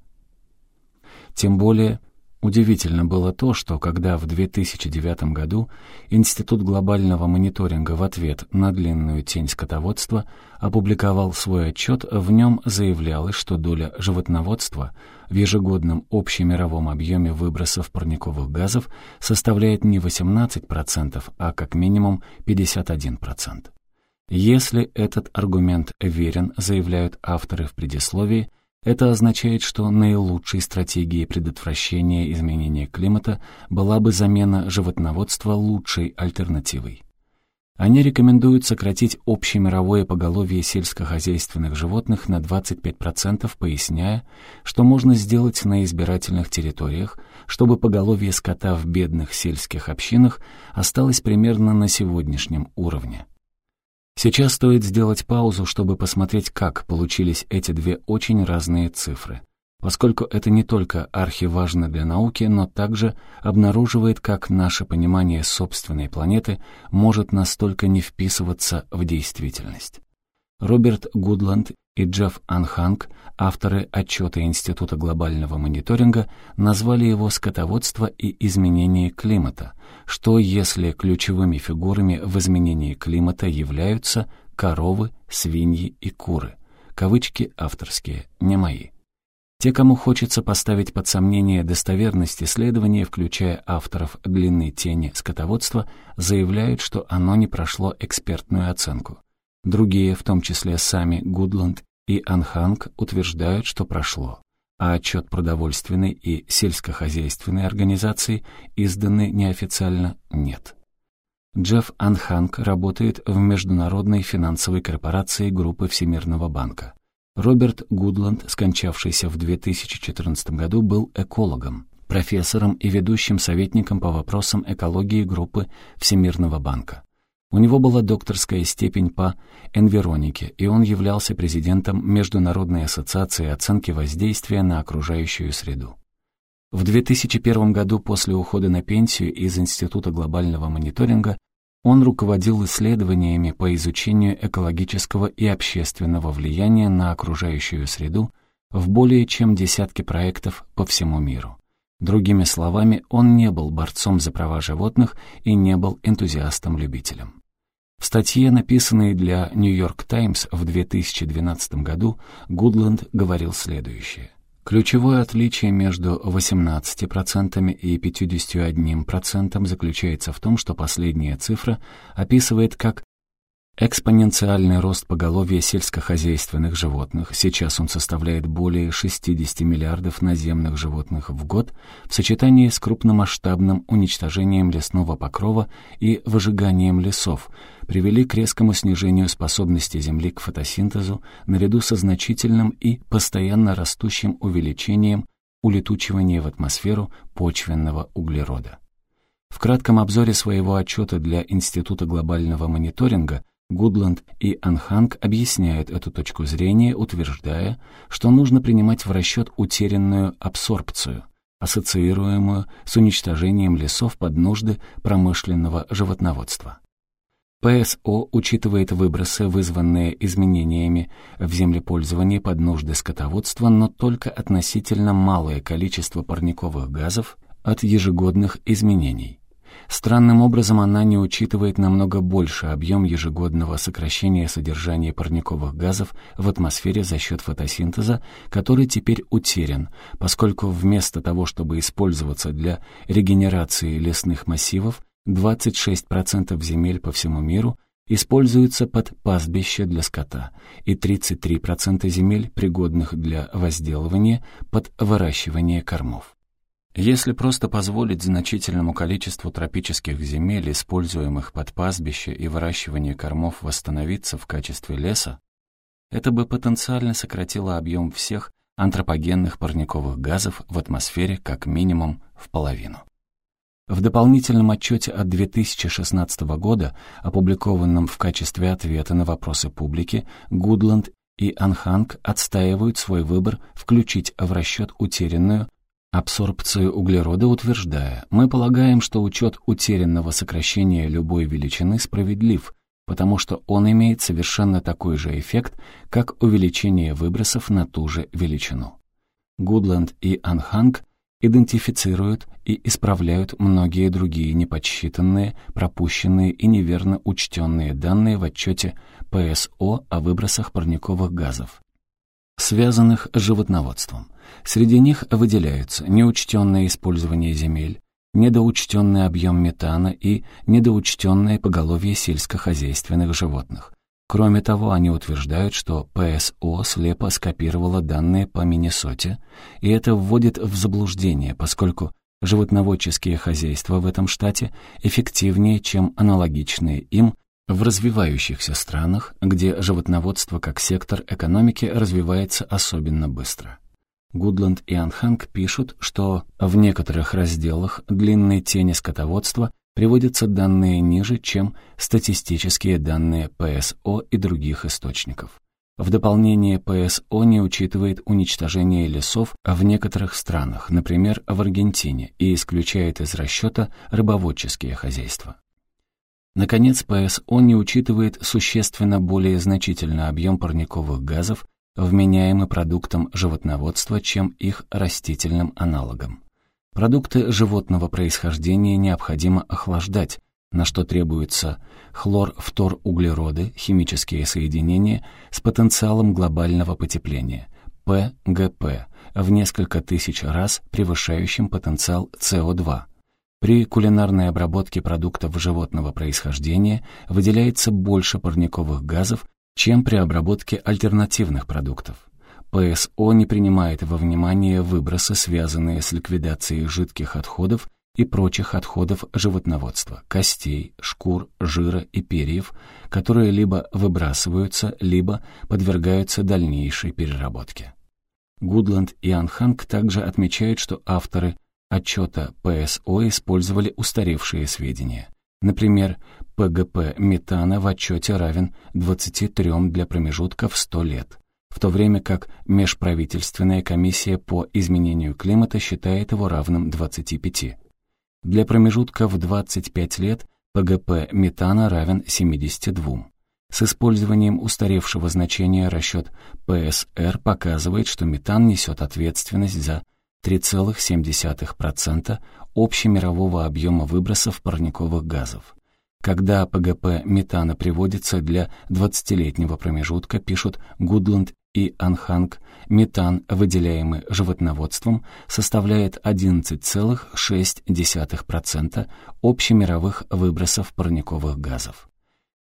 Тем более удивительно было то, что когда в 2009 году Институт глобального мониторинга в ответ на длинную тень скотоводства опубликовал свой отчет, в нем заявлялось, что доля животноводства в ежегодном общемировом объеме выбросов парниковых газов составляет не 18%, а как минимум 51%. Если этот аргумент верен, заявляют авторы в предисловии, это означает, что наилучшей стратегией предотвращения изменения климата была бы замена животноводства лучшей альтернативой. Они рекомендуют сократить общемировое поголовье сельскохозяйственных животных на 25%, поясняя, что можно сделать на избирательных территориях, чтобы поголовье скота в бедных сельских общинах осталось примерно на сегодняшнем уровне. Сейчас стоит сделать паузу, чтобы посмотреть, как получились эти две очень разные цифры, поскольку это не только архиважно для науки, но также обнаруживает, как наше понимание собственной планеты может настолько не вписываться в действительность. Роберт Гудланд и Джефф Анханг, авторы отчета Института глобального мониторинга, назвали его «Скотоводство и изменение климата», что если ключевыми фигурами в изменении климата являются коровы, свиньи и куры. Кавычки авторские, не мои. Те, кому хочется поставить под сомнение достоверность исследования, включая авторов «Длинной тени скотоводства», заявляют, что оно не прошло экспертную оценку. Другие, в том числе сами Гудланд и Анханг, утверждают, что прошло а отчет продовольственной и сельскохозяйственной организации, изданный неофициально, нет. Джефф Анханг работает в Международной финансовой корпорации Группы Всемирного банка. Роберт Гудланд, скончавшийся в 2014 году, был экологом, профессором и ведущим советником по вопросам экологии Группы Всемирного банка. У него была докторская степень по энвиронике, и он являлся президентом Международной ассоциации оценки воздействия на окружающую среду. В 2001 году после ухода на пенсию из Института глобального мониторинга он руководил исследованиями по изучению экологического и общественного влияния на окружающую среду в более чем десятке проектов по всему миру. Другими словами, он не был борцом за права животных и не был энтузиастом-любителем. В статье, написанной для «Нью-Йорк Таймс» в 2012 году, Гудланд говорил следующее. Ключевое отличие между 18% и 51% заключается в том, что последняя цифра описывает, как Экспоненциальный рост поголовья сельскохозяйственных животных, сейчас он составляет более 60 миллиардов наземных животных в год, в сочетании с крупномасштабным уничтожением лесного покрова и выжиганием лесов, привели к резкому снижению способности Земли к фотосинтезу наряду со значительным и постоянно растущим увеличением улетучивания в атмосферу почвенного углерода. В кратком обзоре своего отчета для Института глобального мониторинга Гудланд и Анханг объясняют эту точку зрения, утверждая, что нужно принимать в расчет утерянную абсорбцию, ассоциируемую с уничтожением лесов под нужды промышленного животноводства. ПСО учитывает выбросы, вызванные изменениями в землепользовании под нужды скотоводства, но только относительно малое количество парниковых газов от ежегодных изменений. Странным образом она не учитывает намного больше объем ежегодного сокращения содержания парниковых газов в атмосфере за счет фотосинтеза, который теперь утерян, поскольку вместо того, чтобы использоваться для регенерации лесных массивов, 26% земель по всему миру используются под пастбище для скота и 33% земель, пригодных для возделывания, под выращивание кормов. Если просто позволить значительному количеству тропических земель, используемых под пастбище и выращивание кормов, восстановиться в качестве леса, это бы потенциально сократило объем всех антропогенных парниковых газов в атмосфере как минимум в половину. В дополнительном отчете от 2016 года, опубликованном в качестве ответа на вопросы публики, Гудланд и Анханг отстаивают свой выбор включить в расчет утерянную абсорбцию углерода, утверждая, мы полагаем, что учет утерянного сокращения любой величины справедлив, потому что он имеет совершенно такой же эффект, как увеличение выбросов на ту же величину. Гудленд и Анханг идентифицируют и исправляют многие другие неподсчитанные, пропущенные и неверно учтенные данные в отчете ПСО о выбросах парниковых газов, связанных с животноводством – Среди них выделяются неучтенное использование земель, недоучтенный объем метана и недоучтенное поголовье сельскохозяйственных животных. Кроме того, они утверждают, что ПСО слепо скопировала данные по Миннесоте, и это вводит в заблуждение, поскольку животноводческие хозяйства в этом штате эффективнее, чем аналогичные им в развивающихся странах, где животноводство как сектор экономики развивается особенно быстро. Гудланд и Анханг пишут, что в некоторых разделах длинной тени скотоводства приводятся данные ниже, чем статистические данные ПСО и других источников. В дополнение ПСО не учитывает уничтожение лесов в некоторых странах, например, в Аргентине, и исключает из расчета рыбоводческие хозяйства. Наконец, ПСО не учитывает существенно более значительный объем парниковых газов, вменяемы продуктам животноводства, чем их растительным аналогам. Продукты животного происхождения необходимо охлаждать, на что требуются хлорфторуглероды, химические соединения с потенциалом глобального потепления, ПГП, в несколько тысяч раз превышающим потенциал СО2. При кулинарной обработке продуктов животного происхождения выделяется больше парниковых газов, чем при обработке альтернативных продуктов. ПСО не принимает во внимание выбросы, связанные с ликвидацией жидких отходов и прочих отходов животноводства, костей, шкур, жира и перьев, которые либо выбрасываются, либо подвергаются дальнейшей переработке. Гудланд и Анханг также отмечают, что авторы отчета ПСО использовали устаревшие сведения. Например, ПГП метана в отчете равен 23 для промежутка в 100 лет, в то время как Межправительственная комиссия по изменению климата считает его равным 25. Для промежутка в 25 лет ПГП метана равен 72. С использованием устаревшего значения расчет ПСР показывает, что метан несет ответственность за 3,7% общемирового объема выбросов парниковых газов. Когда ПГП метана приводится для 20-летнего промежутка, пишут Гудланд и Анханг, метан, выделяемый животноводством, составляет 11,6% общемировых выбросов парниковых газов.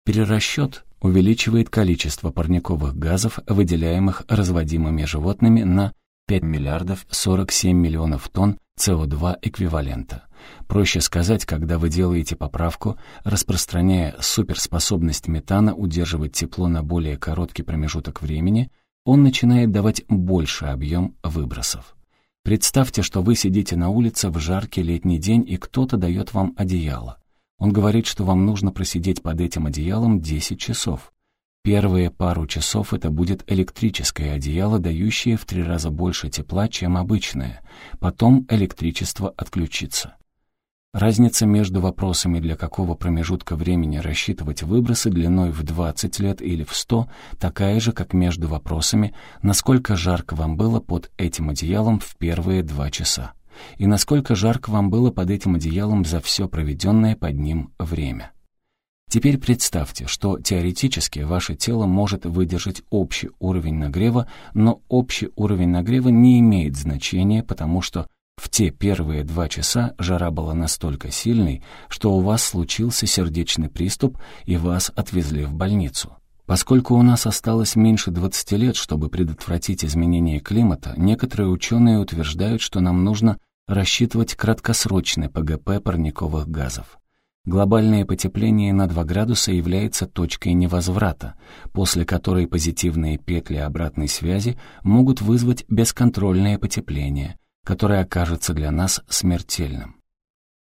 Перерасчет увеличивает количество парниковых газов, выделяемых разводимыми животными на 5 миллиардов 47 миллионов тонн СО2 эквивалента. Проще сказать, когда вы делаете поправку, распространяя суперспособность метана удерживать тепло на более короткий промежуток времени, он начинает давать больше объем выбросов. Представьте, что вы сидите на улице в жаркий летний день, и кто-то дает вам одеяло. Он говорит, что вам нужно просидеть под этим одеялом 10 часов. Первые пару часов это будет электрическое одеяло, дающее в три раза больше тепла, чем обычное. Потом электричество отключится. Разница между вопросами, для какого промежутка времени рассчитывать выбросы длиной в 20 лет или в 100, такая же, как между вопросами, насколько жарко вам было под этим одеялом в первые два часа, и насколько жарко вам было под этим одеялом за все проведенное под ним время. Теперь представьте, что теоретически ваше тело может выдержать общий уровень нагрева, но общий уровень нагрева не имеет значения, потому что в те первые два часа жара была настолько сильной, что у вас случился сердечный приступ и вас отвезли в больницу. Поскольку у нас осталось меньше 20 лет, чтобы предотвратить изменение климата, некоторые ученые утверждают, что нам нужно рассчитывать краткосрочный ПГП парниковых газов. Глобальное потепление на 2 градуса является точкой невозврата, после которой позитивные петли обратной связи могут вызвать бесконтрольное потепление – которое окажется для нас смертельным.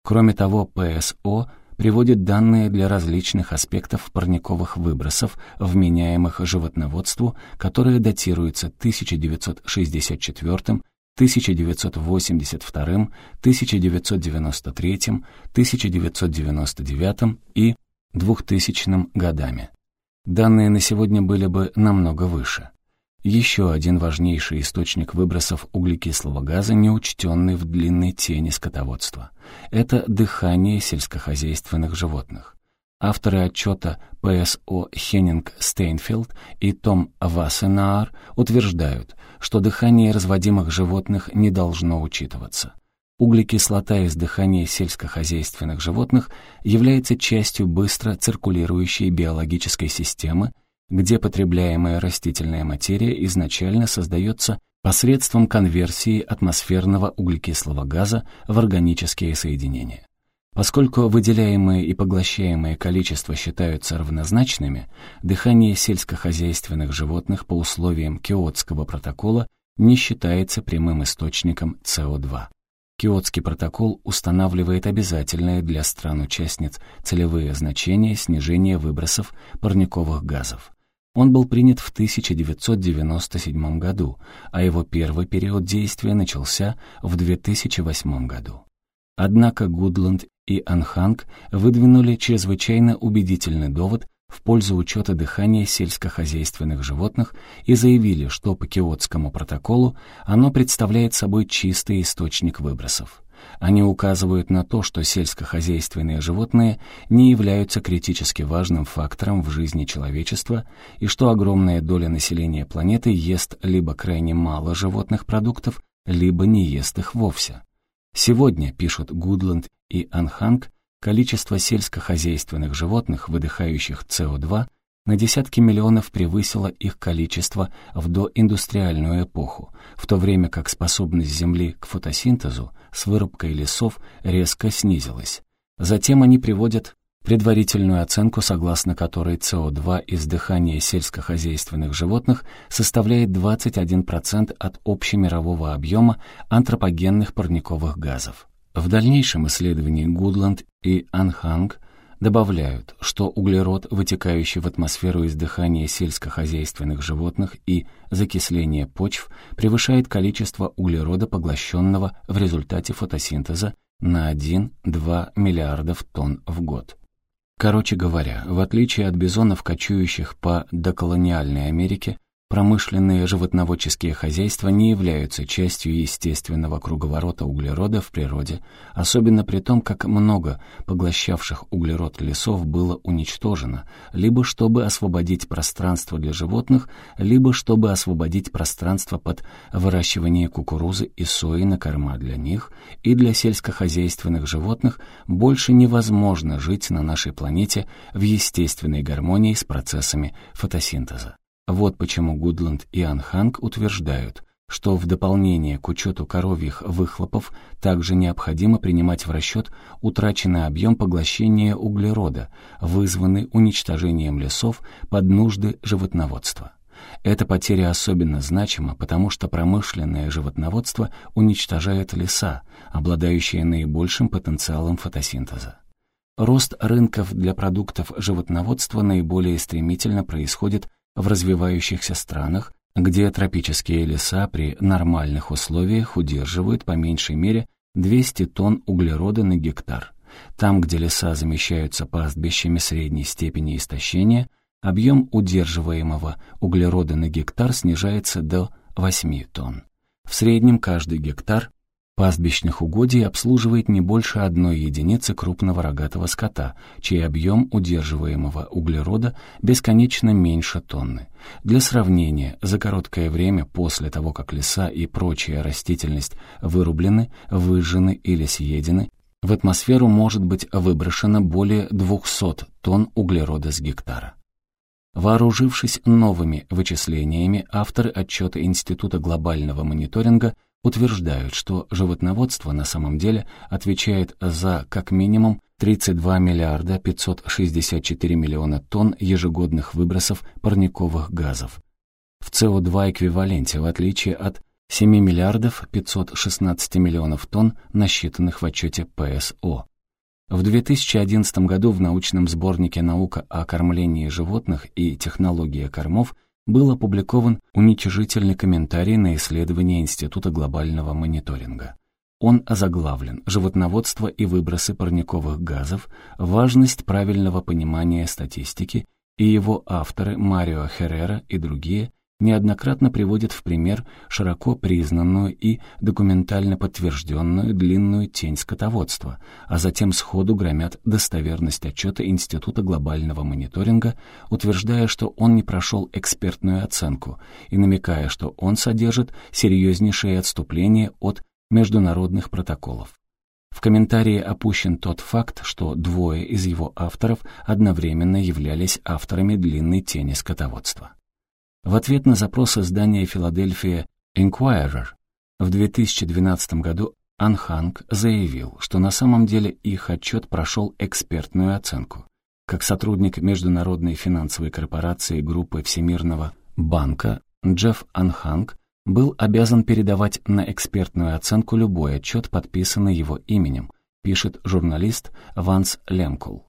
Кроме того, ПСО приводит данные для различных аспектов парниковых выбросов, вменяемых животноводству, которые датируются 1964 1982, 1993, 1999 и 2000 годами. Данные на сегодня были бы намного выше. Еще один важнейший источник выбросов углекислого газа, не учтенный в длинной тени скотоводства. Это дыхание сельскохозяйственных животных. Авторы отчета ПСО Хеннинг Стейнфилд и Том Вассенаар утверждают, что дыхание разводимых животных не должно учитываться. Углекислота из дыхания сельскохозяйственных животных является частью быстро циркулирующей биологической системы, где потребляемая растительная материя изначально создается посредством конверсии атмосферного углекислого газа в органические соединения. Поскольку выделяемые и поглощаемые количества считаются равнозначными, дыхание сельскохозяйственных животных по условиям Киотского протокола не считается прямым источником СО2. Киотский протокол устанавливает обязательные для стран-участниц целевые значения снижения выбросов парниковых газов. Он был принят в 1997 году, а его первый период действия начался в 2008 году. Однако Гудланд и Анханг выдвинули чрезвычайно убедительный довод в пользу учета дыхания сельскохозяйственных животных и заявили, что по Киотскому протоколу оно представляет собой чистый источник выбросов. Они указывают на то, что сельскохозяйственные животные не являются критически важным фактором в жизни человечества и что огромная доля населения планеты ест либо крайне мало животных продуктов, либо не ест их вовсе. Сегодня, пишут Гудланд и Анханг, количество сельскохозяйственных животных, выдыхающих СО2, на десятки миллионов превысило их количество в доиндустриальную эпоху, в то время как способность Земли к фотосинтезу с вырубкой лесов резко снизилась. Затем они приводят предварительную оценку, согласно которой СО2 из дыхания сельскохозяйственных животных составляет 21% от общемирового объема антропогенных парниковых газов. В дальнейшем исследовании Гудланд и Анханг добавляют, что углерод, вытекающий в атмосферу из дыхания сельскохозяйственных животных и закисления почв, превышает количество углерода, поглощенного в результате фотосинтеза, на 1-2 миллиардов тонн в год. Короче говоря, в отличие от бизонов, кочующих по доколониальной Америке, Промышленные животноводческие хозяйства не являются частью естественного круговорота углерода в природе, особенно при том, как много поглощавших углерод лесов было уничтожено, либо чтобы освободить пространство для животных, либо чтобы освободить пространство под выращивание кукурузы и сои на корма для них, и для сельскохозяйственных животных больше невозможно жить на нашей планете в естественной гармонии с процессами фотосинтеза. Вот почему Гудланд и Анханг утверждают, что в дополнение к учету коровьих выхлопов также необходимо принимать в расчет утраченный объем поглощения углерода, вызванный уничтожением лесов под нужды животноводства. Эта потеря особенно значима, потому что промышленное животноводство уничтожает леса, обладающие наибольшим потенциалом фотосинтеза. Рост рынков для продуктов животноводства наиболее стремительно происходит в развивающихся странах, где тропические леса при нормальных условиях удерживают по меньшей мере 200 тонн углерода на гектар. Там, где леса замещаются пастбищами средней степени истощения, объем удерживаемого углерода на гектар снижается до 8 тонн. В среднем каждый гектар Пастбищных угодий обслуживает не больше одной единицы крупного рогатого скота, чей объем удерживаемого углерода бесконечно меньше тонны. Для сравнения, за короткое время после того, как леса и прочая растительность вырублены, выжжены или съедены, в атмосферу может быть выброшено более 200 тонн углерода с гектара. Вооружившись новыми вычислениями, авторы отчета Института глобального мониторинга утверждают, что животноводство на самом деле отвечает за как минимум 32 миллиарда 564 миллиона тонн ежегодных выбросов парниковых газов. В СО2 эквиваленте, в отличие от 7 миллиардов 516 миллионов тонн, насчитанных в отчете ПСО. В 2011 году в научном сборнике «Наука о кормлении животных и технология кормов» был опубликован уничижительный комментарий на исследование Института глобального мониторинга. Он озаглавлен «Животноводство и выбросы парниковых газов. Важность правильного понимания статистики» и его авторы Марио Херрера и другие неоднократно приводит в пример широко признанную и документально подтвержденную длинную тень скотоводства, а затем сходу громят достоверность отчета Института глобального мониторинга, утверждая, что он не прошел экспертную оценку и намекая, что он содержит серьезнейшее отступление от международных протоколов. В комментарии опущен тот факт, что двое из его авторов одновременно являлись авторами длинной тени скотоводства. В ответ на запрос издания «Филадельфия Inquirer» в 2012 году Анханг заявил, что на самом деле их отчет прошел экспертную оценку. Как сотрудник Международной финансовой корпорации группы Всемирного банка, Джефф Анханг был обязан передавать на экспертную оценку любой отчет, подписанный его именем, пишет журналист Ванс Лемкул,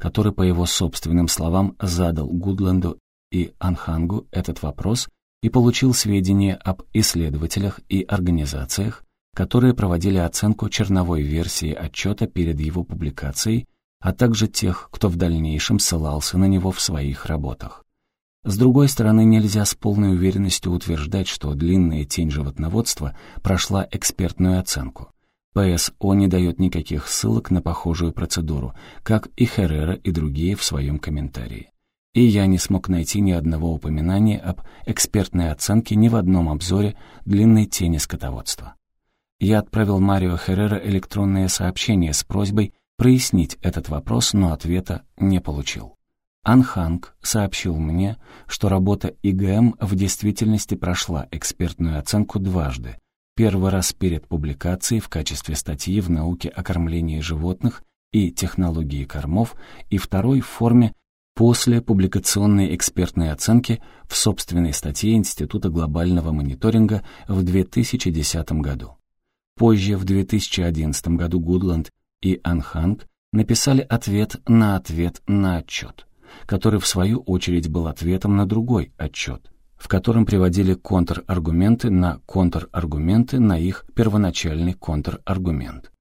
который, по его собственным словам, задал Гудленду и Анхангу этот вопрос и получил сведения об исследователях и организациях, которые проводили оценку черновой версии отчета перед его публикацией, а также тех, кто в дальнейшем ссылался на него в своих работах. С другой стороны, нельзя с полной уверенностью утверждать, что длинная тень животноводства прошла экспертную оценку. ПСО не дает никаких ссылок на похожую процедуру, как и Херрера и другие в своем комментарии и я не смог найти ни одного упоминания об экспертной оценке ни в одном обзоре длинной тени скотоводства. Я отправил Марио Херрера электронное сообщение с просьбой прояснить этот вопрос, но ответа не получил. Анханг сообщил мне, что работа ИГМ в действительности прошла экспертную оценку дважды. Первый раз перед публикацией в качестве статьи в науке о кормлении животных и технологии кормов, и второй в форме после публикационной экспертной оценки в собственной статье Института глобального мониторинга в 2010 году. Позже, в 2011 году, Гудланд и Анханг написали ответ на ответ на отчет, который, в свою очередь, был ответом на другой отчет, в котором приводили контраргументы на контраргументы на их первоначальный контраргумент.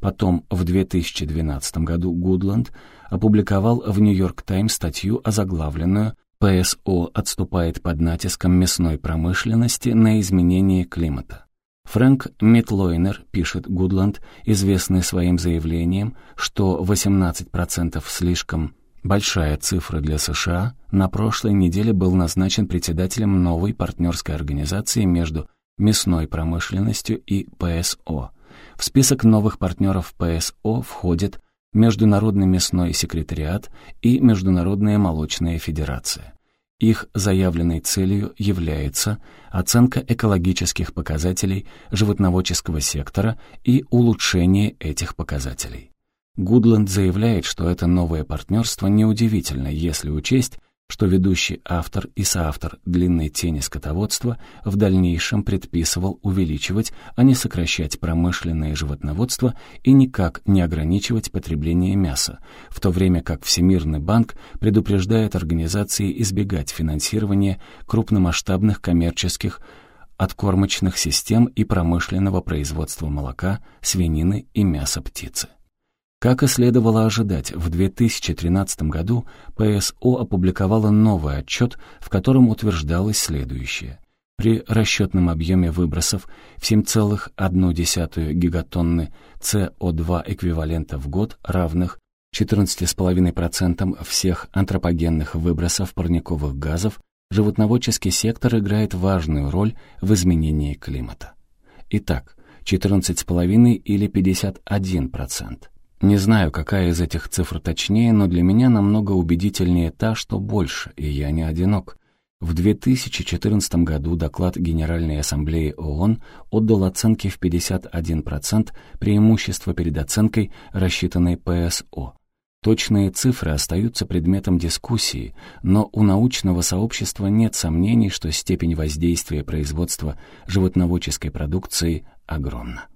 Потом, в 2012 году, Гудланд опубликовал в «Нью-Йорк Таймс» статью, озаглавленную ПСО отступает под натиском мясной промышленности на изменение климата. Фрэнк Митлойнер, пишет Гудланд, известный своим заявлением, что 18% слишком большая цифра для США, на прошлой неделе был назначен председателем новой партнерской организации между мясной промышленностью и ПСО. В список новых партнеров ПСО входит Международный мясной секретариат и Международная молочная федерация. Их заявленной целью является оценка экологических показателей животноводческого сектора и улучшение этих показателей. Гудленд заявляет, что это новое партнерство неудивительно, если учесть, что ведущий автор и соавтор «Длинной тени скотоводства» в дальнейшем предписывал увеличивать, а не сокращать промышленное животноводство и никак не ограничивать потребление мяса, в то время как Всемирный банк предупреждает организации избегать финансирования крупномасштабных коммерческих откормочных систем и промышленного производства молока, свинины и мяса птицы. Как и следовало ожидать, в 2013 году ПСО опубликовала новый отчет, в котором утверждалось следующее. При расчетном объеме выбросов в 7,1 гигатонны СО2 эквивалента в год, равных 14,5% всех антропогенных выбросов парниковых газов, животноводческий сектор играет важную роль в изменении климата. Итак, 14,5 или 51%. Не знаю, какая из этих цифр точнее, но для меня намного убедительнее та, что больше, и я не одинок. В 2014 году доклад Генеральной Ассамблеи ООН отдал оценки в 51% преимущества перед оценкой, рассчитанной ПСО. Точные цифры остаются предметом дискуссии, но у научного сообщества нет сомнений, что степень воздействия производства животноводческой продукции огромна.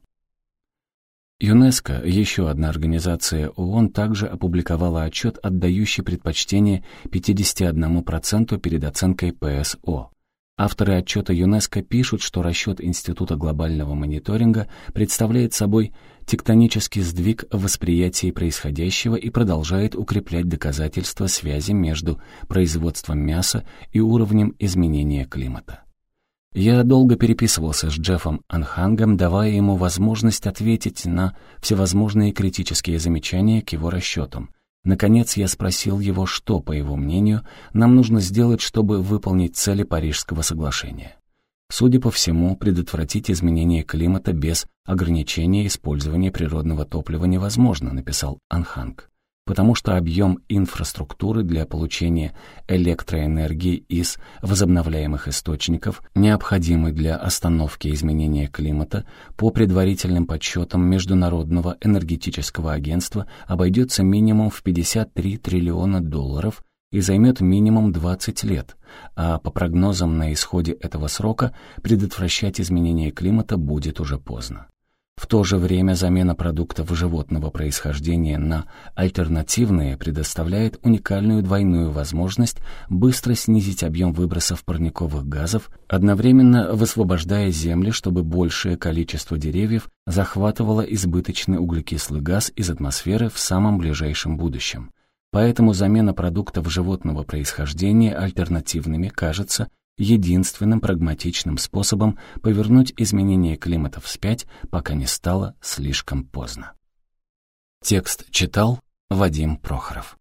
ЮНЕСКО, еще одна организация ООН, также опубликовала отчет, отдающий предпочтение 51% перед оценкой ПСО. Авторы отчета ЮНЕСКО пишут, что расчет Института глобального мониторинга представляет собой тектонический сдвиг в восприятии происходящего и продолжает укреплять доказательства связи между производством мяса и уровнем изменения климата. Я долго переписывался с Джеффом Анхангом, давая ему возможность ответить на всевозможные критические замечания к его расчетам. Наконец я спросил его, что, по его мнению, нам нужно сделать, чтобы выполнить цели Парижского соглашения. Судя по всему, предотвратить изменение климата без ограничения использования природного топлива невозможно, написал Анханг потому что объем инфраструктуры для получения электроэнергии из возобновляемых источников, необходимый для остановки изменения климата, по предварительным подсчетам Международного энергетического агентства обойдется минимум в 53 триллиона долларов и займет минимум 20 лет, а по прогнозам на исходе этого срока предотвращать изменение климата будет уже поздно. В то же время замена продуктов животного происхождения на альтернативные предоставляет уникальную двойную возможность быстро снизить объем выбросов парниковых газов, одновременно высвобождая земли, чтобы большее количество деревьев захватывало избыточный углекислый газ из атмосферы в самом ближайшем будущем. Поэтому замена продуктов животного происхождения альтернативными кажется единственным прагматичным способом повернуть изменение климата вспять, пока не стало слишком поздно. Текст читал Вадим Прохоров.